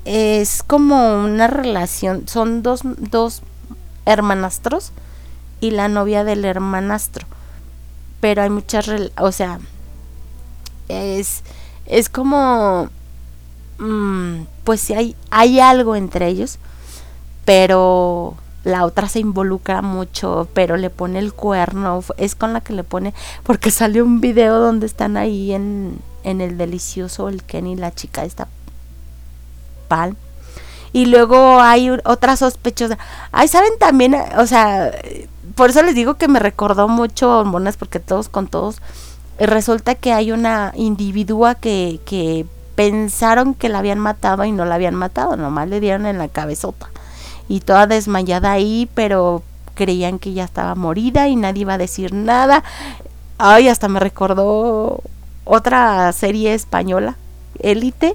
es como una relación, son dos, dos hermanastros y la novia del hermanastro. Pero hay muchas, o sea, es, es como, mm, pues sí hay, hay algo entre ellos, pero la otra se involucra mucho, pero le pone el cuerno, es con la que le pone, porque [laughs] salió un video donde están ahí en, en el delicioso, el Ken y la chica esta pal. Y luego hay otra sospechosa. Ay, ¿saben también? O sea, por eso les digo que me recordó mucho hormonas, porque todos con todos. Resulta que hay una individua que, que pensaron que la habían matado y no la habían matado, nomás le dieron en la cabezota. Y toda desmayada ahí, pero creían que ya estaba morida y nadie iba a decir nada. Ay, hasta me recordó otra serie española, Élite,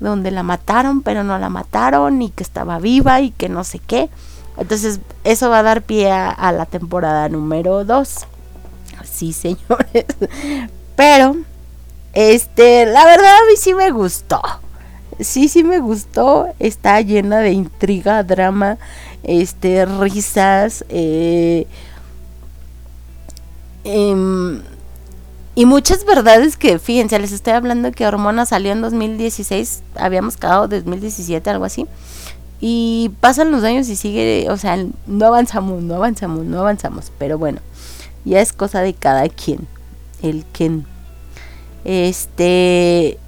donde la mataron, pero no la mataron y que estaba viva y que no sé qué. Entonces, eso va a dar pie a, la temporada número 2. Sí, señores. [laughs] Pero, este, la verdad a mí sí me gustó. Sí, sí me gustó. Está llena de intriga, drama, este, risas, eh, em, y muchas verdades que, fíjense, les estoy hablando que Hormona salió en 2016, habíamos quedado 2017, algo así. Y pasan los años y sigue, o sea, no avanzamos, no avanzamos, no avanzamos. Pero bueno, ya es cosa de cada quien. El quien. Este.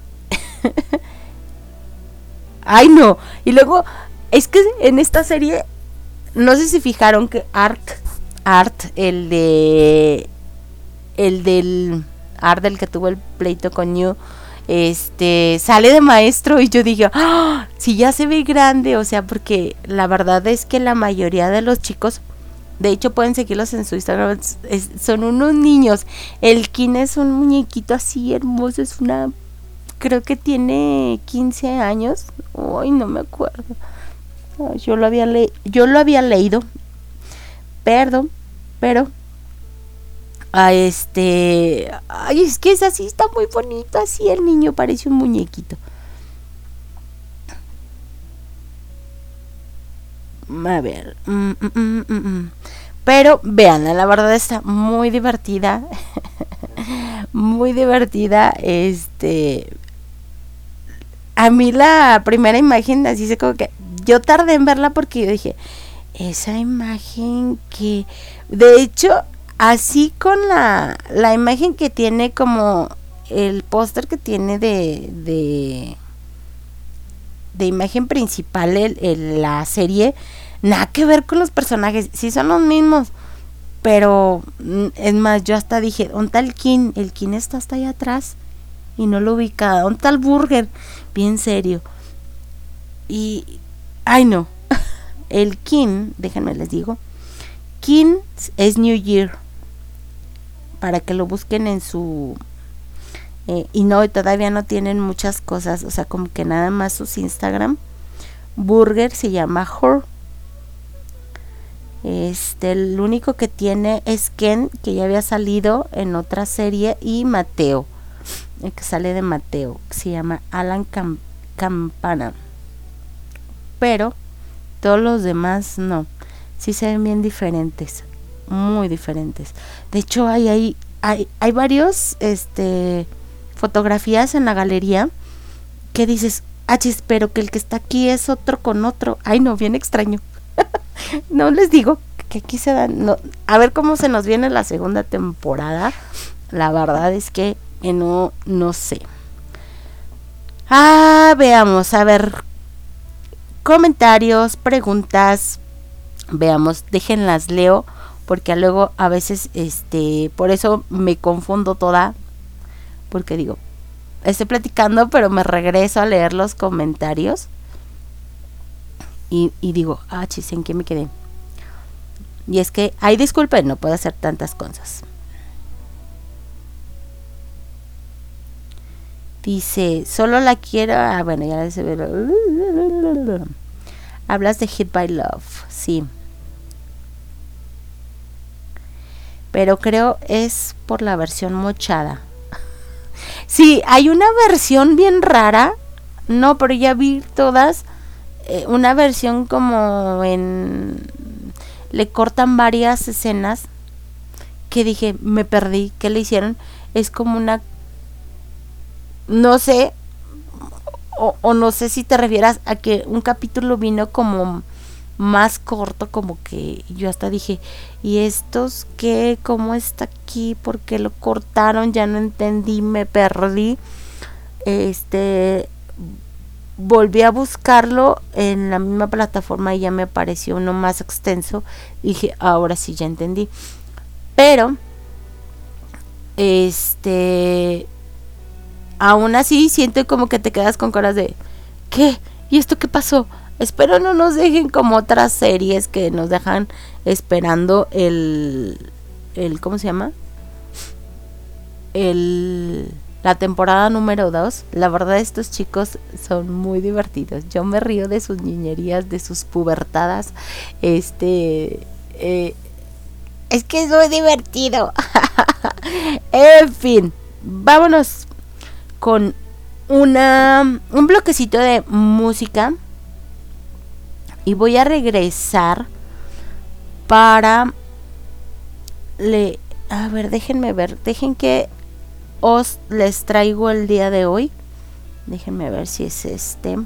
[laughs] Ay, no. Y luego, es que en esta serie, no sé si fijaron que Art, Art, el de. El del. Art, del que tuvo el pleito con New, este, sale de maestro y yo dije, ¡Ah! si ya se ve grande, o sea, porque la verdad es que la mayoría de los chicos, de hecho pueden seguirlos en su Instagram, son unos niños. El Kin es un muñequito así hermoso, es una, creo que tiene 15 años, ay, no me acuerdo. Yo lo había le yo lo había leído, perdón, pero a este ay es que es así está muy bonito así el niño parece un muñequito. A ver mm, mm, mm, pero vean la verdad está muy divertida. [laughs] Muy divertida este a mí la primera imagen así se como que yo tardé en verla porque yo dije esa imagen que de hecho así con la, la imagen que tiene como el póster que tiene de, de de imagen principal el, el- la serie nada que ver con los personajes sí son los mismos pero mm, es más yo hasta dije un tal Kin el Kin está hasta allá atrás y no lo ubica un tal Burger bien serio. Y ay no. [laughs] El Kin déjenme les digo Kin es New Year. Para que lo busquen en su eh, y no todavía no tienen muchas cosas o sea como que nada más sus Instagram. Burger se llama Hor este el único que tiene es Ken que ya había salido en otra serie y Mateo que sale de Mateo que se llama Alan Cam- Campana. Pero todos los demás no. Sí se ven bien diferentes muy diferentes. De hecho hay hay hay, hay varios este fotografías en la galería que dices achis pero que el que está aquí es otro con otro ay no bien extraño. [laughs] No les digo que aquí se dan a ver cómo se nos viene la segunda temporada. La verdad es que no no sé. Ah veamos a ver. Comentarios preguntas. Veamos déjenlas leo porque luego a veces este por eso me confundo toda porque digo estoy platicando pero me regreso a leer los comentarios. Y, y digo ah chis en qué me quedé y es que ay disculpen no puedo hacer tantas cosas dice solo la quiero ah bueno ya se ve hablas de Hit by Love sí pero creo es por la versión mochada. [laughs] Sí, hay una versión bien rara, no, pero ya vi todas, eh, una versión como en, le cortan varias escenas que dije, me perdí, ¿qué le hicieron? Es como una, no sé, o, no sé si te refieras a que un capítulo vino como más corto, como que yo hasta dije, ¿y estos qué? ¿Cómo está aquí? ¿Por qué lo cortaron? Ya no entendí, me perdí. Este, volví a buscarlo en la misma plataforma y ya me apareció uno más extenso. Dije, ahora sí ya entendí. Pero, este, aún así siento como que te quedas con caras de, ¿qué? ¿Y esto qué pasó? Espero no nos dejen como otras series que nos dejan esperando el, el ¿cómo se llama? El la temporada número 2. La verdad estos chicos son muy divertidos. Yo me río de sus niñerías, de sus pubertadas. Este... Eh, es que es muy divertido. [laughs] en fin, vámonos con una un bloquecito de música y voy a regresar para le a ver, déjenme ver, dejen que os les traigo el día de hoy. Déjenme ver si es este.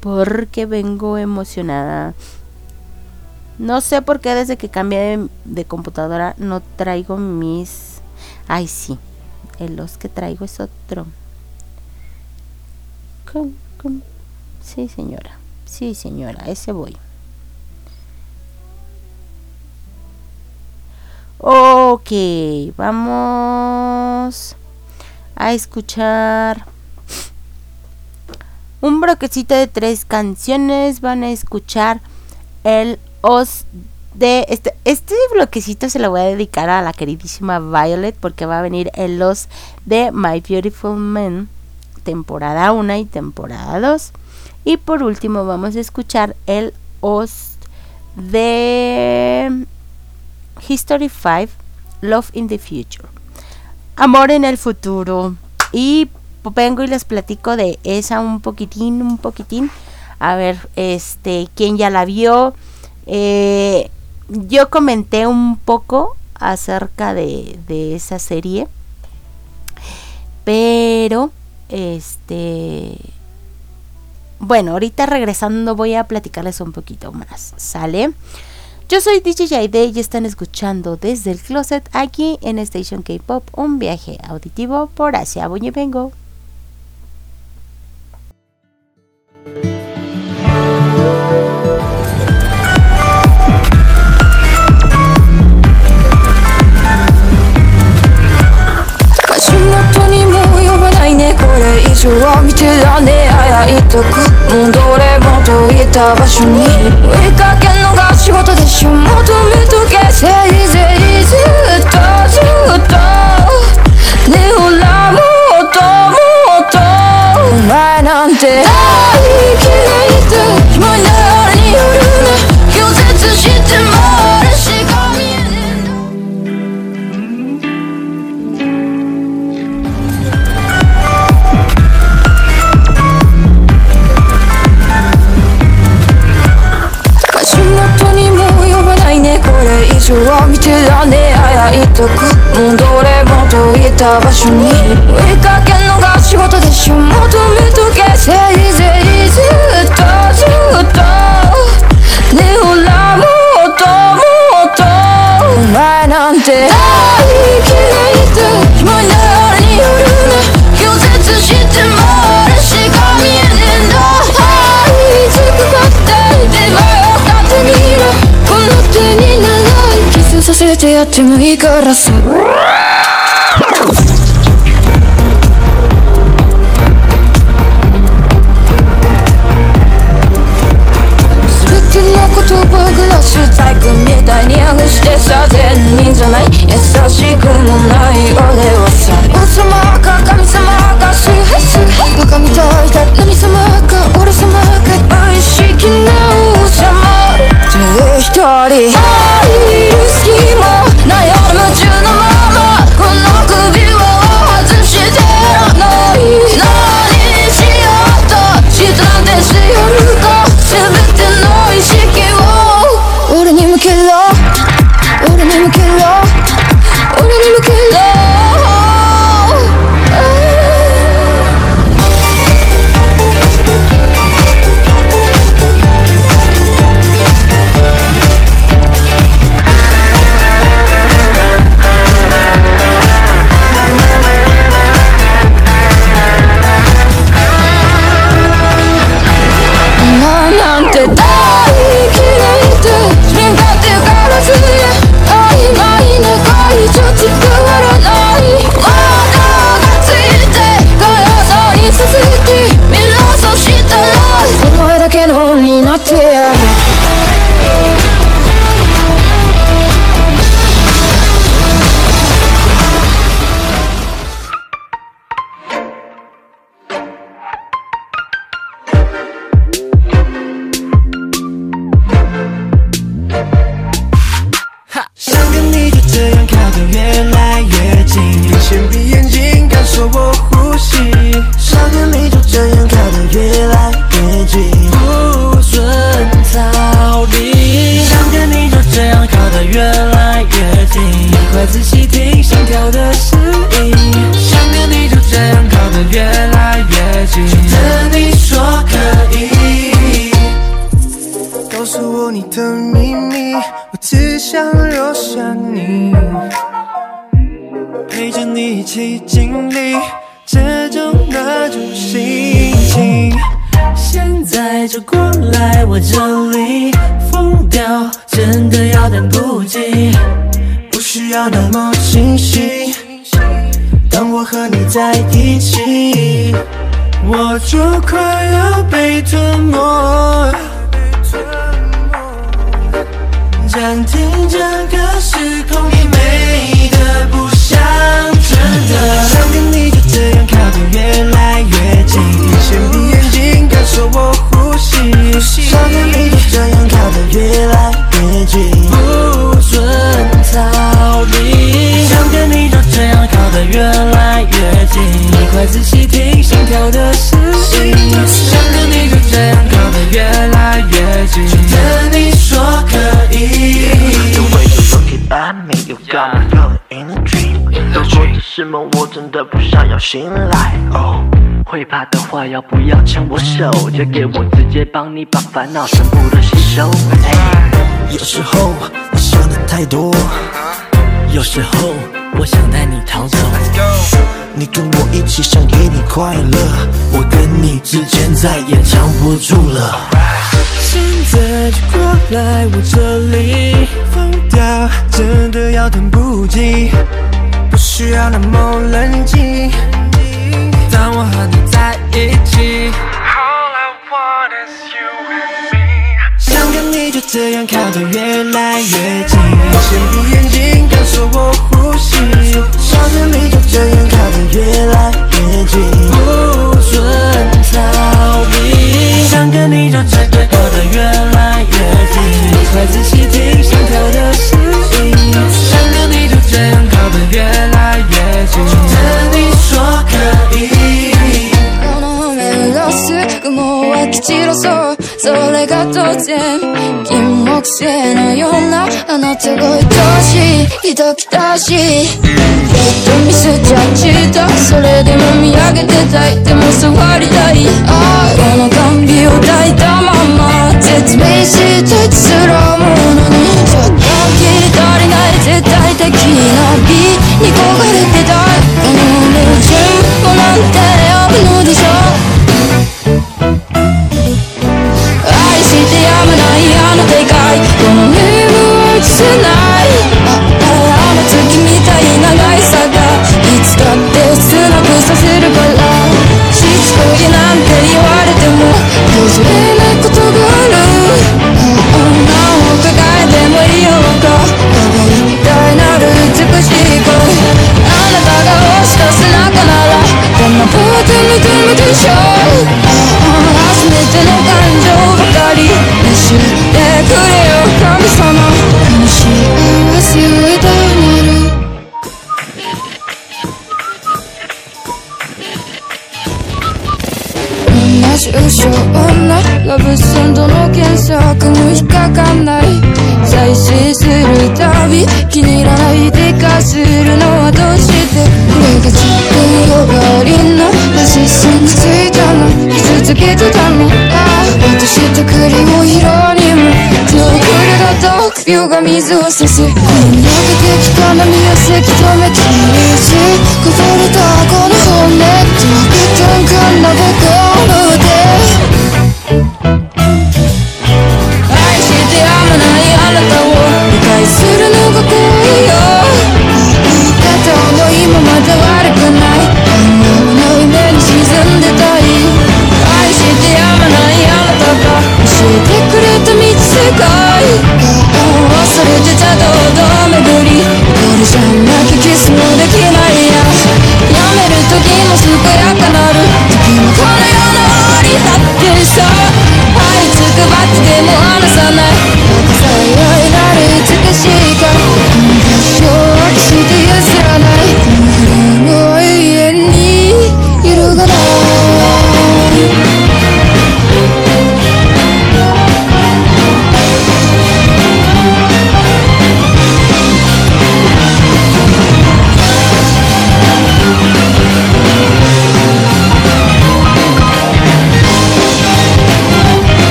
Porque vengo emocionada. No sé por qué desde que cambié de, computadora no traigo mis... Ay, sí. El os que traigo es otro. Sí, señora. Sí, señora. Ese voy. Ok, vamos a escuchar un broquecito de tres canciones. Van a escuchar el os de este, este bloquecito se lo voy a dedicar a la queridísima Violet porque va a venir el os de My Beautiful Man temporada 1 y temporada 2 y por último vamos a escuchar el os de History 5, Love in the Future. Amor en el futuro. Y vengo y les platico de esa un poquitín, un poquitín. A ver, este, quién ya la vio. Eh, yo comenté un poco acerca de, de esa serie. Pero, este... Bueno, ahorita regresando voy a platicarles un poquito más, ¿sale? Yo soy DJ Yaide y están escuchando desde el closet aquí en Station K-Pop un viaje auditivo por Asia. Voy y vengo. これ以上は見てらねえ早いくどれもといた場所に。追いかけんのが仕事でしょ求めとけせいぜいずっとずっと。ねほらもっともっと。お前なんて。大嫌いこれ以上は見てらねえ早いとくもうどれもといた場所に。追いかけんのが仕事でしょ求めとけせいぜいずっとずっと。ねほらもっともっと。お前なんて。大嫌いさせてやってもいいからさ。言葉グラスみたいにあぐしてさ善人じゃない。優しくもない俺はさ。王様か神様か水平水平バカみたいだ。何様か俺様か。愛しきな王要不要牵我手？借给我，直接帮你把烦恼全部都吸收。有时候你想的太多，有时候我想带你逃走，你跟我一起想给你快乐，我跟你之间再也藏不住了。现在就过来我这里，疯掉，真的要等不及，不需要那么冷静。当我和你在一起。想跟你就这样靠得越来越近，先闭眼睛感受我呼吸。想跟你就这样靠得越来越近，不准逃避，想跟你就这样靠得越来越近，你快仔细听心跳的声音，想跟你就这样靠得越来越近，就等你说可以。雲はき散らそうそれが当然金木犀のようなあなたが愛しい人来たしちょっとミスジャッジだそれでも見上げてたいでも触りたいああこの甘美を抱いたまま絶命したいすら思うのにちょっときり足りない。絶対的な美に焦がれてたいこの矛盾もなんてせない。ああの月みたい長いさがいつだって切なくさせるからしつこいなんて言われても譲れないことがある。女を抱えてもいようか。鏡みたいなる美しい声あなたが押し出す中ならこんなポーズ見てるでしょ初めての感情ばかり見せてくれよ。幸せを歌うなラブソンドの検索も引っかかんない。再生するたび気に入らないでかするのはどうして俺がずっと呼ばりのアシストについたの。傷つけてたの。ああ落とした栗を拾うにも手遅れだと秒が水を差す。夜が敵から身をせき止めて水こぼれたこの本音と一瞬間の心で愛してやまないあなたを理解するのが怖いよ。あなたの今まではるてた堂々巡りこれじゃなきキスもできないややめる時も健やかなる。時もこの世の終わりだってさ。這いつくばっても離さない。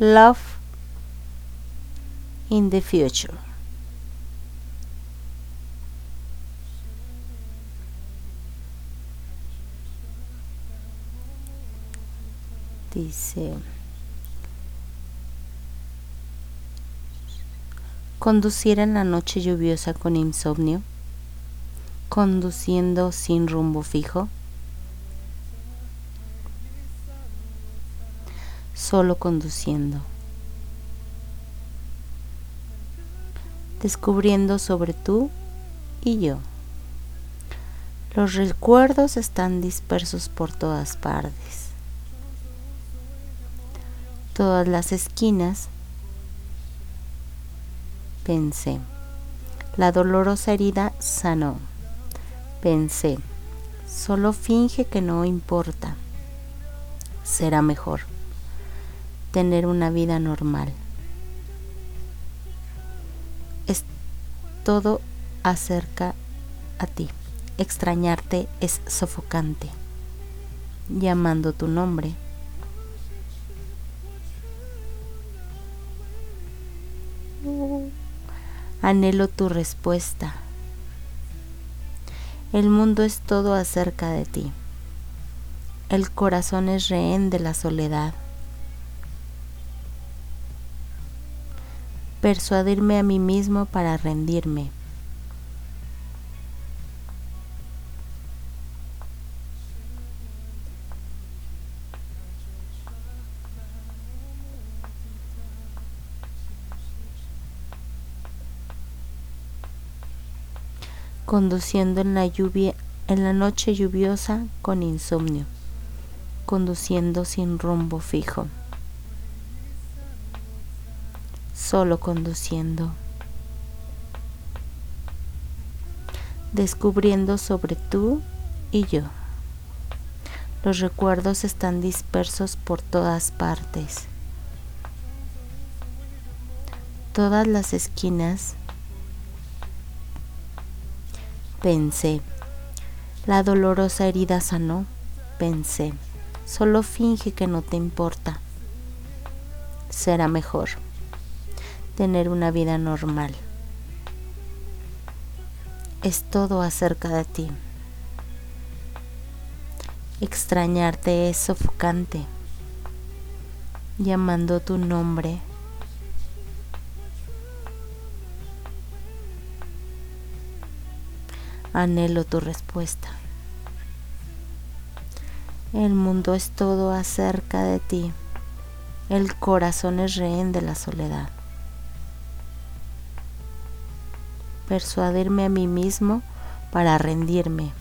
Love in the Future. Conducir en la noche lluviosa con insomnio, conduciendo sin rumbo fijo solo conduciendo, descubriendo sobre tú y yo. Los recuerdos están dispersos por todas partes todas las esquinas, pensé. La dolorosa herida sanó. Pensé, solo finge que no importa. Será mejor tener una vida normal. Es todo acerca a ti. Extrañarte es sofocante. Llamando tu nombre Anhelo tu respuesta. El mundo es todo acerca de ti. El corazón es rehén de la soledad. Persuadirme a mí mismo para rendirme. conduciendo en la lluvia en la noche lluviosa con insomnio, conduciendo sin rumbo fijo, solo conduciendo, descubriendo sobre tú y yo. Los recuerdos están dispersos por todas partes. Todas las esquinas Pensé, la dolorosa herida sanó. Pensé, solo finge que no te importa. Será mejor tener una vida normal. Es todo acerca de ti. Extrañarte es sofocante. Llamando tu nombre Anhelo tu respuesta. El mundo es todo acerca de ti. El corazón es rehén de la soledad. Persuadirme a mí mismo para rendirme.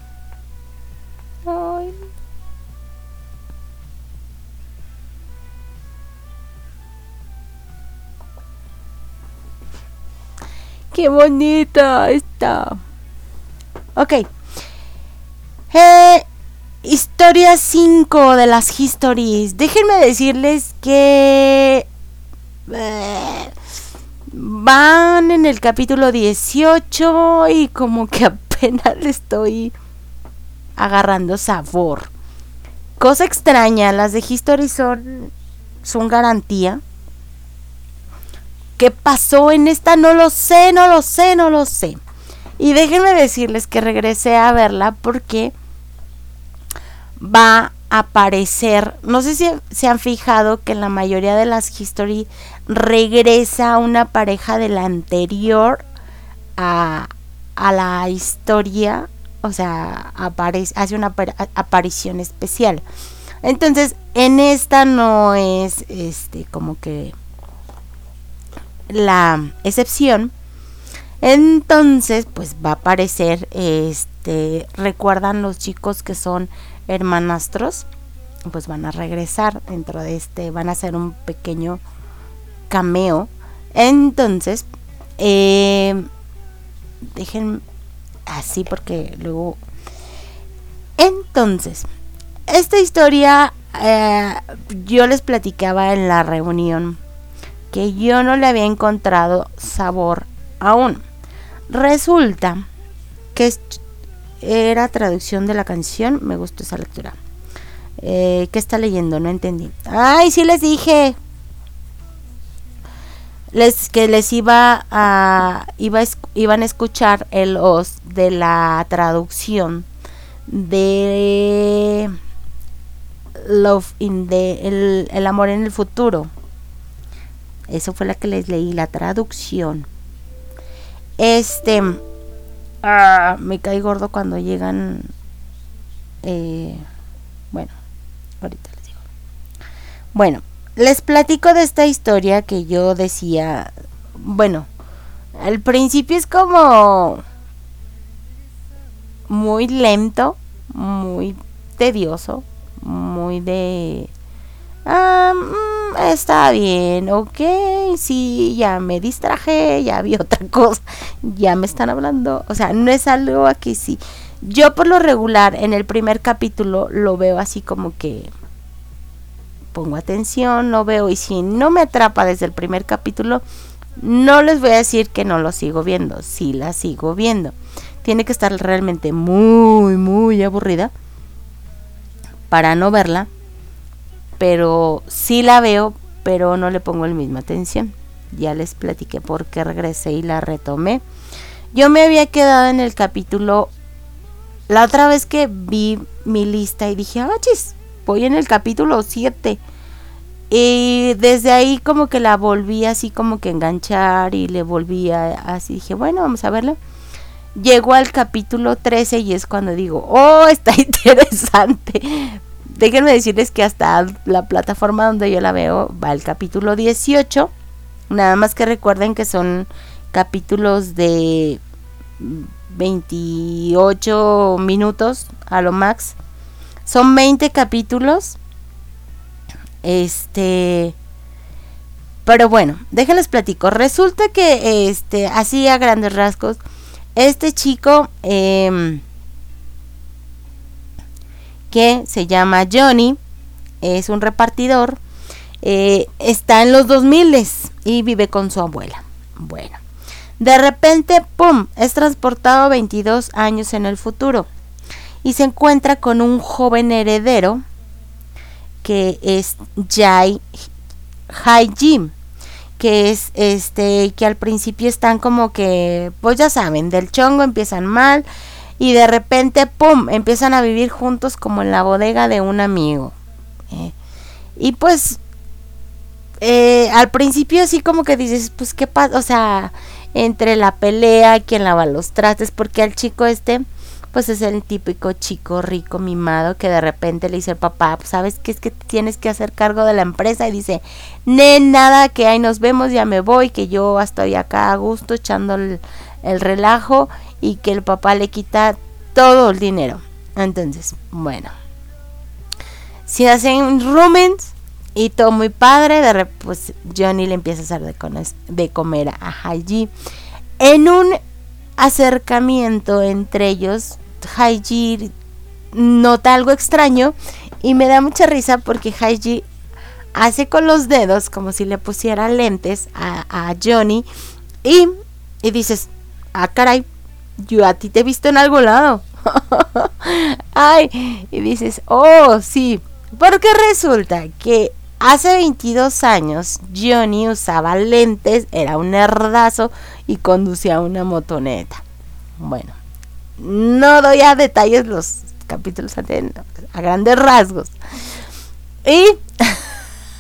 Qué bonita está. Ok. Eh, historia 5 de las histories. Déjenme decirles que eh, van en el capítulo 18 y como que [laughs] apenas le estoy agarrando sabor. Cosa extraña, las de History son, son garantía. ¿Qué pasó en esta? No lo sé, no lo sé, no lo sé. Y déjenme decirles que regresé a verla porque va a aparecer, no sé si se han fijado que en la mayoría de las history regresa una pareja de la anterior a, la historia, o sea, aparece, hace una aparición especial. Entonces, en esta no es este como que la excepción, entonces, pues va a aparecer, este, recuerdan los chicos que son hermanastros, pues van a regresar dentro de este, van a hacer un pequeño cameo. Entonces, eh, dejen así porque luego... Entonces, esta historia eh, yo les platicaba en la reunión que yo no le había encontrado sabor aún. Resulta que era traducción de la canción, me gustó esa lectura. Eh, ¿Qué está leyendo? No entendí. Ay, sí les dije. Les, que les iba a iba iban a escuchar el os de la traducción de Love in the el, el amor en el futuro. Eso fue la que les leí la traducción. Este ah, me cae gordo cuando llegan eh, bueno, ahorita les digo. Bueno, les platico de esta historia que yo decía, bueno, al principio es como muy lento, muy tedioso, muy de... Ah, mm, está bien, ok, sí, ya me distraje, ya vi otra [laughs] cosa, ya me están hablando, o sea, no es algo aquí sí. Yo por lo regular en el primer capítulo lo veo así como que pongo atención, lo veo y si no me atrapa desde el primer capítulo, no les voy a decir que no lo sigo viendo, sí la sigo viendo. Tiene que estar realmente muy, muy aburrida para no verla, pero sí la veo, pero no le pongo la misma atención. Ya les platiqué por qué regresé y la retomé. Yo me había quedado en el capítulo la otra vez que vi mi lista y dije, ah, chis, voy en el capítulo 7. Y desde ahí como que la volví así como que enganchar y le volví así dije, bueno, vamos a verla. Llego al capítulo 13 y es cuando digo, oh, está [laughs] interesante. Déjenme decirles que hasta la plataforma donde yo la veo va el capítulo 18. Nada más que recuerden que son capítulos de 28 minutos a lo max. Son 20 capítulos. Este. Pero bueno, déjenles platico. Resulta que, este, así a grandes rasgos, este chico em, que se llama Johnny, es un repartidor, eh, está en los 2000 y vive con su abuela. Bueno, de repente, ¡pum!, es transportado 22 años en el futuro y se encuentra con un joven heredero que es Jai Hai Jim que es este que al principio están como que pues ya saben del chongo empiezan mal y de repente pum empiezan a vivir juntos como en la bodega de un amigo ¿eh? y pues eh, al principio así como que dices pues qué pasa o sea entre la pelea quién lava los trastes porque al chico este pues es el típico chico rico mimado que de repente le dice al papá, sabes que es que tienes que hacer cargo de la empresa y dice, ne nada, que ahí nos vemos, ya me voy, que yo estoy acá a gusto echando el, el relajo y que el papá le quita todo el dinero. Entonces, bueno, si hacen roommates y todo muy padre, de pues Johnny le empieza a hacer de, de comer a Haiji. En un acercamiento entre ellos, Haiji nota algo extraño y me da mucha risa porque Haiji hace con los dedos como si le pusiera lentes a, Johnny y, y dices, ah caray, yo a ti te he visto en algún lado. [laughs] Ay, y dices, oh, sí, porque resulta que hace 22 años Johnny usaba lentes, era un nerdazo y conducía una motoneta. Bueno, no doy a detalles los capítulos a grandes rasgos. Y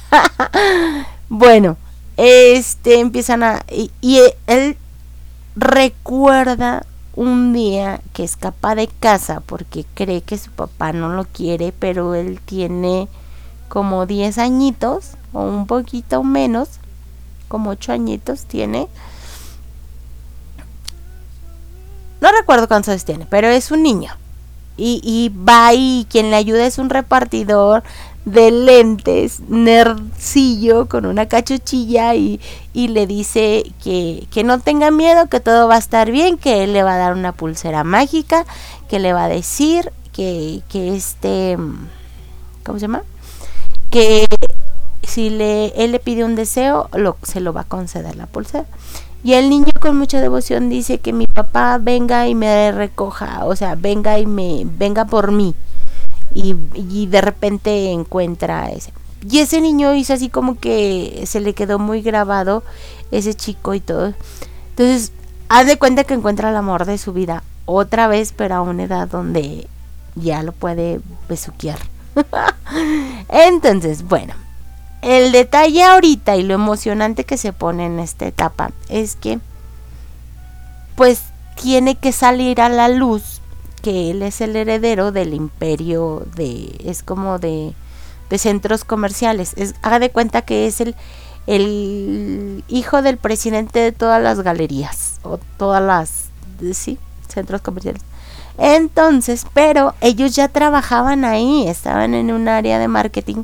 [laughs] bueno, este empiezan a y, y él recuerda un día que escapa de casa porque cree que su papá no lo quiere, pero él tiene como 10 añitos o un poquito menos, como 8 añitos tiene. No recuerdo cuántos años tiene, pero es un niño. Y, y va y quien le ayuda es un repartidor de lentes, nerdcillo, con una cachuchilla y, y le dice que, que no tenga miedo, que todo va a estar bien, que él le va a dar una pulsera mágica, que le va a decir que, que este, ¿cómo se llama? Que si le, él le pide un deseo, lo, se lo va a conceder la pulsera. Y el niño con mucha devoción dice que mi papá venga y me recoja, o sea, venga y me venga por mí. y, y de repente encuentra ese. Y ese niño hizo así como que se le quedó muy grabado ese chico y todo. Entonces, haz de cuenta que encuentra el amor de su vida otra vez, pero a una edad donde ya lo puede besuquear. [laughs] Entonces, bueno, el detalle ahorita y lo emocionante que se pone en esta etapa es que pues tiene que salir a la luz que él es el heredero del imperio de es como de, de centros comerciales. Es, haga de cuenta que es el el hijo del presidente de todas las galerías o todas las sí centros comerciales. Entonces pero ellos ya trabajaban ahí estaban en un área de marketing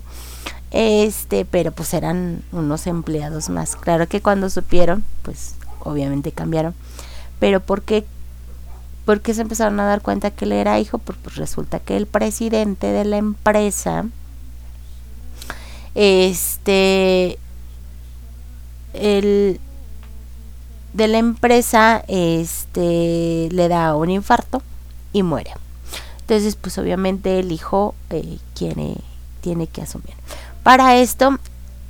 este pero pues eran unos empleados más claro que cuando supieron pues obviamente cambiaron pero ¿por qué, por qué se empezaron a dar cuenta que él era hijo? Pues, pues resulta que el presidente de la empresa, este, el de la empresa, este, le da un infarto y muere. Entonces, pues obviamente el hijo eh, quiere, tiene que asumir. Para esto,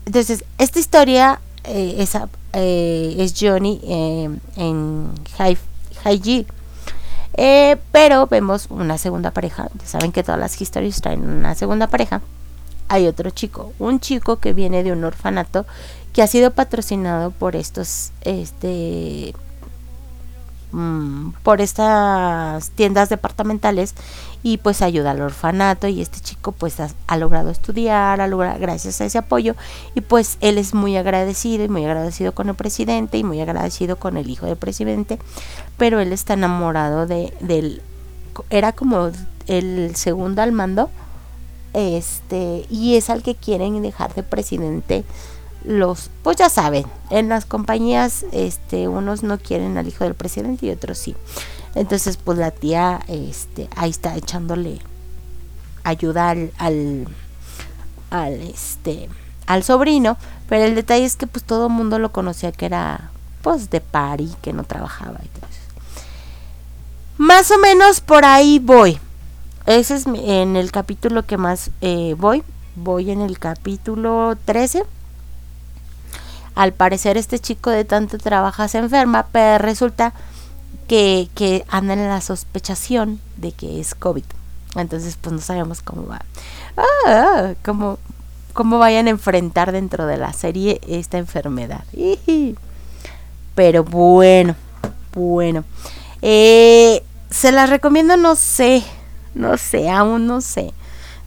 entonces, esta historia eh, eh, es Johnny eh, en High, pero vemos una segunda pareja. Saben que todas las historias traen una segunda pareja. Hay otro chico, un chico que viene de un orfanato que ha sido patrocinado por estos, este, mm, por estas tiendas departamentales y pues ayuda al orfanato y este chico pues ha, logrado estudiar, gracias a ese apoyo y pues él es muy agradecido y muy agradecido con el presidente y muy agradecido con el hijo del presidente, pero él está enamorado de del era como el segundo al mando este y es al que quieren dejar de presidente los pues ya saben en las compañías este unos no quieren al hijo del presidente y otros sí entonces, pues la tía, este, ahí está echándole ayuda al, al, este, al sobrino, pero el detalle es que pues todo el mundo lo conocía que era, pues, de pari, que no trabajaba y. Más o menos por ahí voy. Ese es en el capítulo que más eh, voy. Voy en el capítulo 13. Al parecer este chico de tanto trabaja se enferma, pero resulta que, que en la sospechación de que es COVID. Entonces, pues no sabemos cómo va. Ah, cómo, cómo vayan a enfrentar dentro de la serie esta enfermedad. Pero bueno, bueno. Eh, se las recomiendo, no sé, no sé, aún no sé.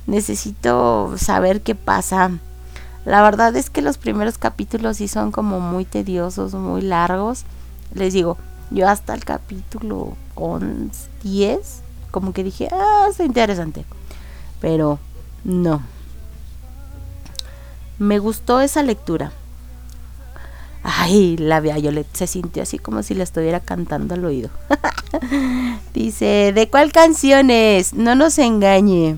Necesito saber qué pasa. La verdad es que los primeros capítulos sí son como muy tediosos, muy largos. Les digo, yo hasta el capítulo 11, 10, como que dije, ah, está interesante. Pero no. Me gustó esa lectura. Ay, la Violet se sintió así como si le estuviera cantando al oído. [laughs] Dice, ¿de cuál canción es? No nos engañe.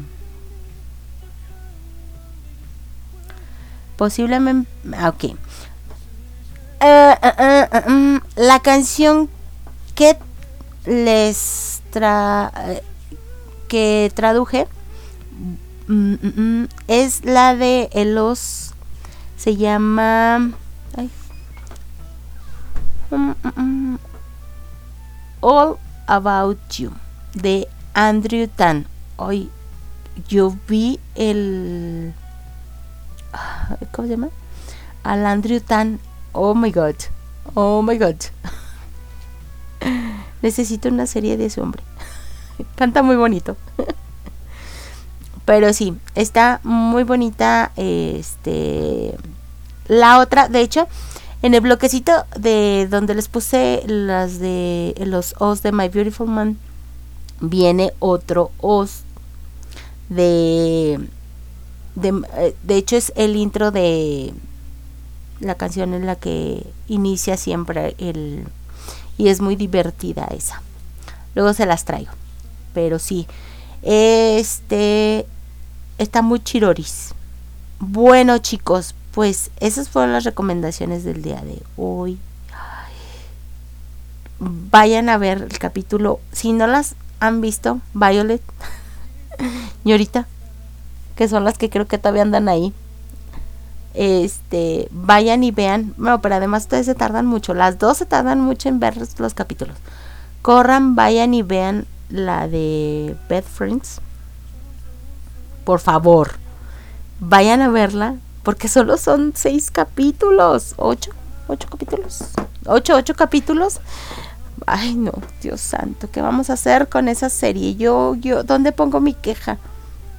Posiblemente... Ah, ok. Uh, uh, uh, la canción que les tra que traduje mm, mm, mm, es la de los se llama All About You de Andrew Tan. Hoy yo vi el ¿cómo se llama? Al Andrew Tan. Oh my god. Oh my god. [laughs] Necesito una serie de ese hombre. [laughs] Canta muy bonito. [laughs] Pero sí, está muy bonita. Este. La otra, de hecho, en el bloquecito de donde les puse las de los os de My Beautiful Man, viene otro os de, de, eh, de hecho es el intro de la canción en la que inicia siempre el, y es muy divertida esa. Luego se las traigo. Pero sí, este está muy chiroris. Bueno, chicos, pues esas fueron las recomendaciones del día de hoy. Vayan a ver el capítulo. Si no las han visto, Violet, [laughs] ñorita, que son las que creo que todavía andan ahí. Este, vayan y vean. No, pero además ustedes se tardan mucho. Las dos se tardan mucho en ver los capítulos. Corran, vayan y vean la de Bed Friends. Por favor, vayan a verla. Porque solo son seis capítulos. Ocho, ocho capítulos. Ocho, ocho capítulos. Ay, no, Dios santo, ¿qué vamos a hacer con esa serie? Yo, yo, ¿dónde pongo mi queja?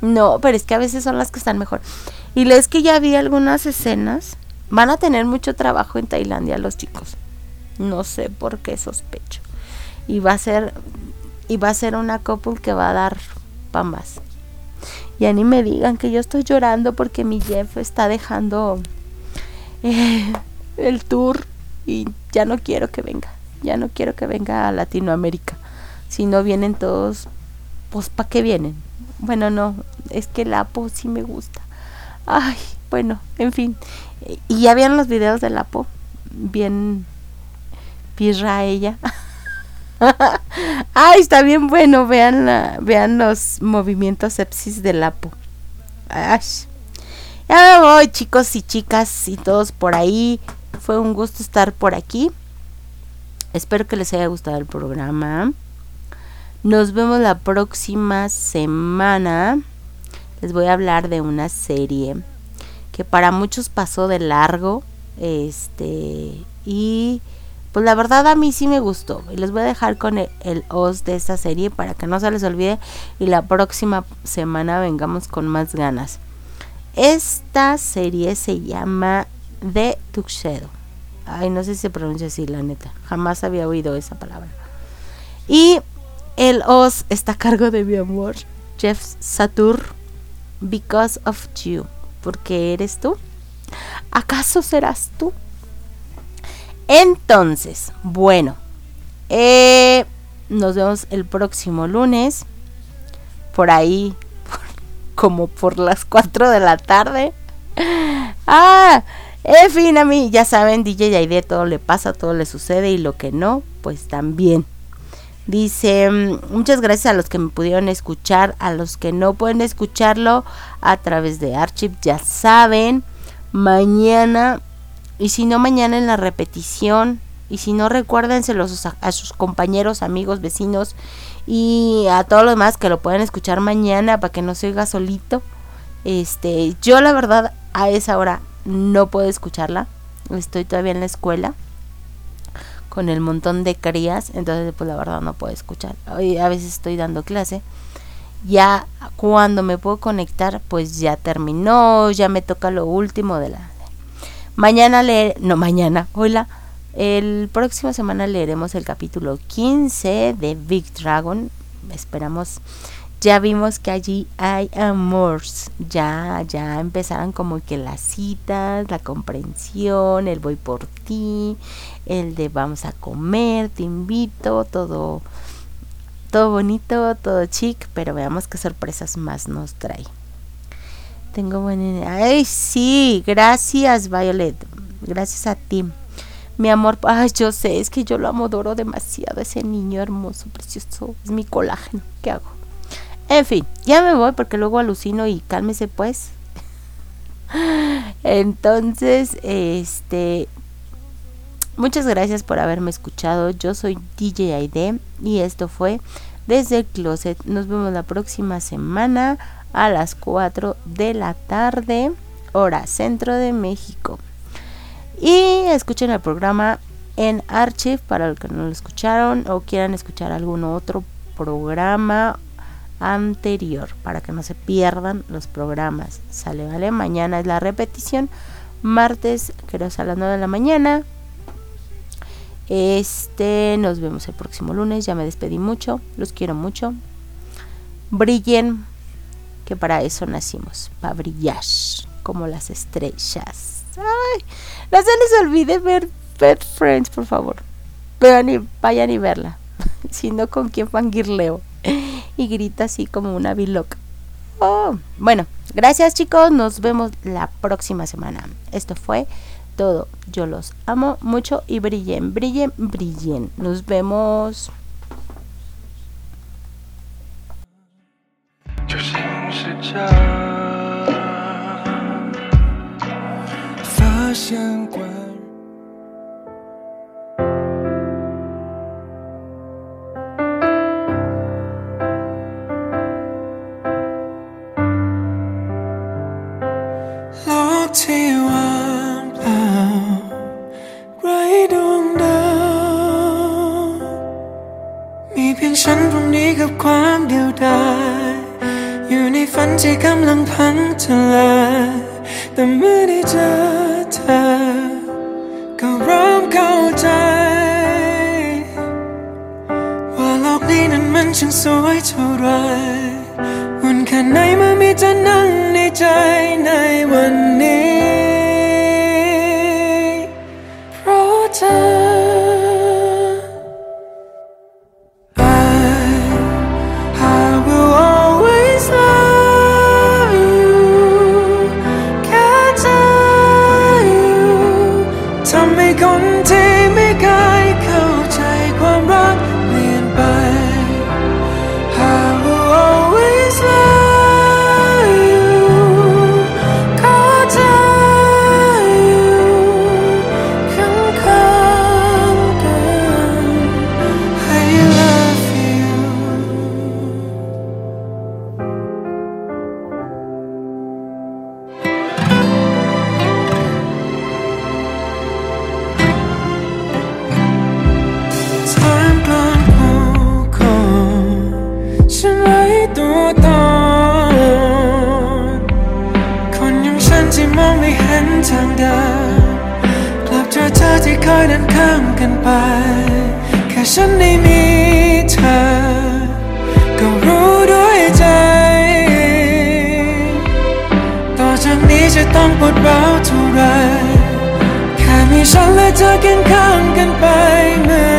No, pero es que a veces son las que están mejor. Y les que ya vi algunas escenas. Van a tener mucho trabajo en Tailandia los chicos. No sé por qué sospecho. Y va a ser, y va a ser una couple que va a dar pambas. Ya ni me digan que yo estoy llorando porque mi Jeff está dejando eh, el tour y ya no quiero que venga. Ya no quiero que venga a Latinoamérica. Si no vienen todos, pues ¿para qué vienen? Bueno, no, es que el Apo sí me gusta. Ay, bueno, en fin. Y ya vieron los videos del Apo. Bien pirra ella. [laughs] Ay, está bien bueno. Vean, la, vean los movimientos sepsis del Apo. Ay. Ya me voy, chicos y chicas y todos por ahí. Fue un gusto estar por aquí. Espero que les haya gustado el programa. Nos vemos la próxima semana. Les voy a hablar de una serie que para muchos pasó de largo. Este. Y pues la verdad a mí sí me gustó. Y les voy a dejar con el, el os de esta serie para que no se les olvide. Y la próxima semana vengamos con más ganas. Esta serie se llama The Tuxedo. Ay, no sé si se pronuncia así, la neta. Jamás había oído esa palabra. Y el os está a cargo de mi amor, Jeff Satur, Because of You. Porque eres tú. ¿Acaso serás tú? Entonces, bueno, eh, nos vemos el próximo lunes. Por ahí, como por las 4 de la tarde. Ah, en fin, a mí, ya saben, DJ Yaide, todo le pasa, todo le sucede y lo que no, pues también. Dice, mm, muchas gracias a los que me pudieron escuchar, a los que no pueden escucharlo a través de Archive, ya saben, mañana, y si no mañana en la repetición, y si no recuérdenselos a, a sus compañeros, amigos, vecinos y a todos los demás que lo pueden escuchar mañana para que no se oiga solito. Este, yo la verdad a esa hora no puedo escucharla. Estoy todavía en la escuela con el montón de crías, entonces pues la verdad no puedo escuchar. Hoy a veces estoy dando clase. Ya cuando me puedo conectar, pues ya terminó, ya me toca lo último de la Mañana leer, no mañana, hola. El próximo semana leeremos el capítulo 15 de Big Dragon. Esperamos ya vimos que allí hay amores, ya, ya empezaron como que las citas, la comprensión, el voy por ti, el de vamos a comer, te invito, todo, todo bonito, todo chic, pero veamos qué sorpresas más nos trae. Tengo buena Ay, sí, gracias Violet, gracias a ti. Mi amor, ay, yo sé, es que yo lo amo, adoro demasiado, ese niño hermoso, precioso, es mi colágeno, ¿qué hago? En fin, ya me voy porque luego alucino y cálmese pues. [laughs] Entonces, este muchas gracias por haberme escuchado. Yo soy DJ Aide y esto fue desde el closet. Nos vemos la próxima semana a las 4 de la tarde, hora centro de México. Y escuchen el programa en Archive para los que no lo escucharon o quieran escuchar algún otro programa anterior para que no se pierdan los programas. Sale, vale. Mañana es la repetición. Martes, creo es a las 9 de la mañana. Este, nos vemos el próximo lunes. Ya me despedí mucho. Los quiero mucho. Brillen, que para eso nacimos, para brillar como las estrellas. Ay, no se les olvide ver Bad Friends, por favor. Vean y vayan y verla. [laughs] si no, ¿con quién fangirleo? y grita así como una biloca. Oh. Bueno, gracias chicos, nos vemos la próxima semana. Esto fue todo. Yo los amo mucho y brillen, brillen, brillen. Nos vemos. ความเดียวดายอยู่ในฝันที่กำลังพังทลายแต่เมื่อได้เจอเธอ ก็เริ่มเข้าใจ ว่าโลกนี้นั้นมันช่างสวยเท่าไรอุ่นแค่ไหนเมื่อมีเธอนั่งในใจในวัน ที่คอยเดินข้ามกันไป แค่ฉันได้มีเธอ ก็รู้ด้วยใจ ต่อจากนี้จะต้องปวดร้าวเท่าไร แค่มีฉันและเธอเคียงข้างกันไปเหมือน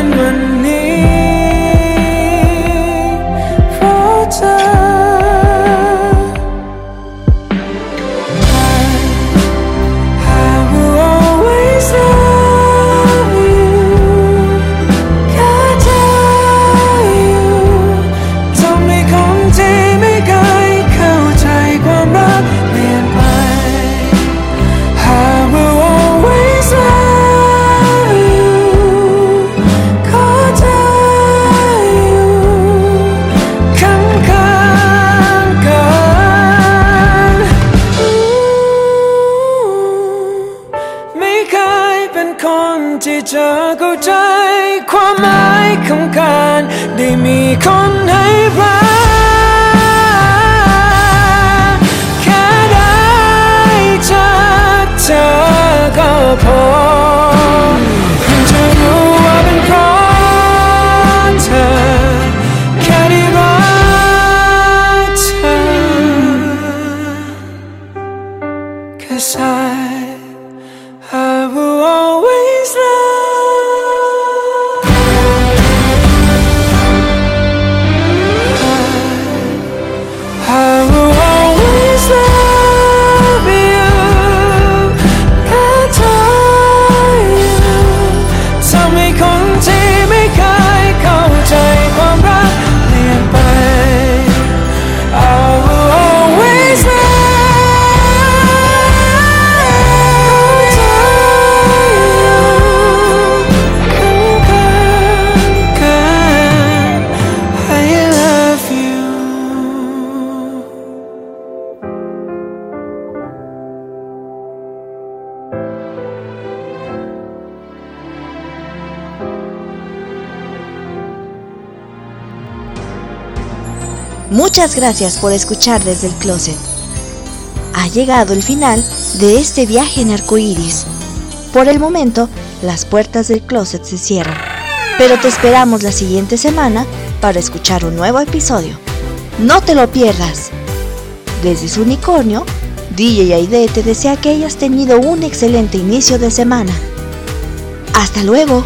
Muchas gracias por escuchar desde el closet. Ha llegado el final de este viaje en arcoíris. Por el momento, las puertas del closet se cierran, pero te esperamos la siguiente semana para escuchar un nuevo episodio. No te lo pierdas. Desde su unicornio, DJ Aide te desea que hayas tenido un excelente inicio de semana. Hasta luego.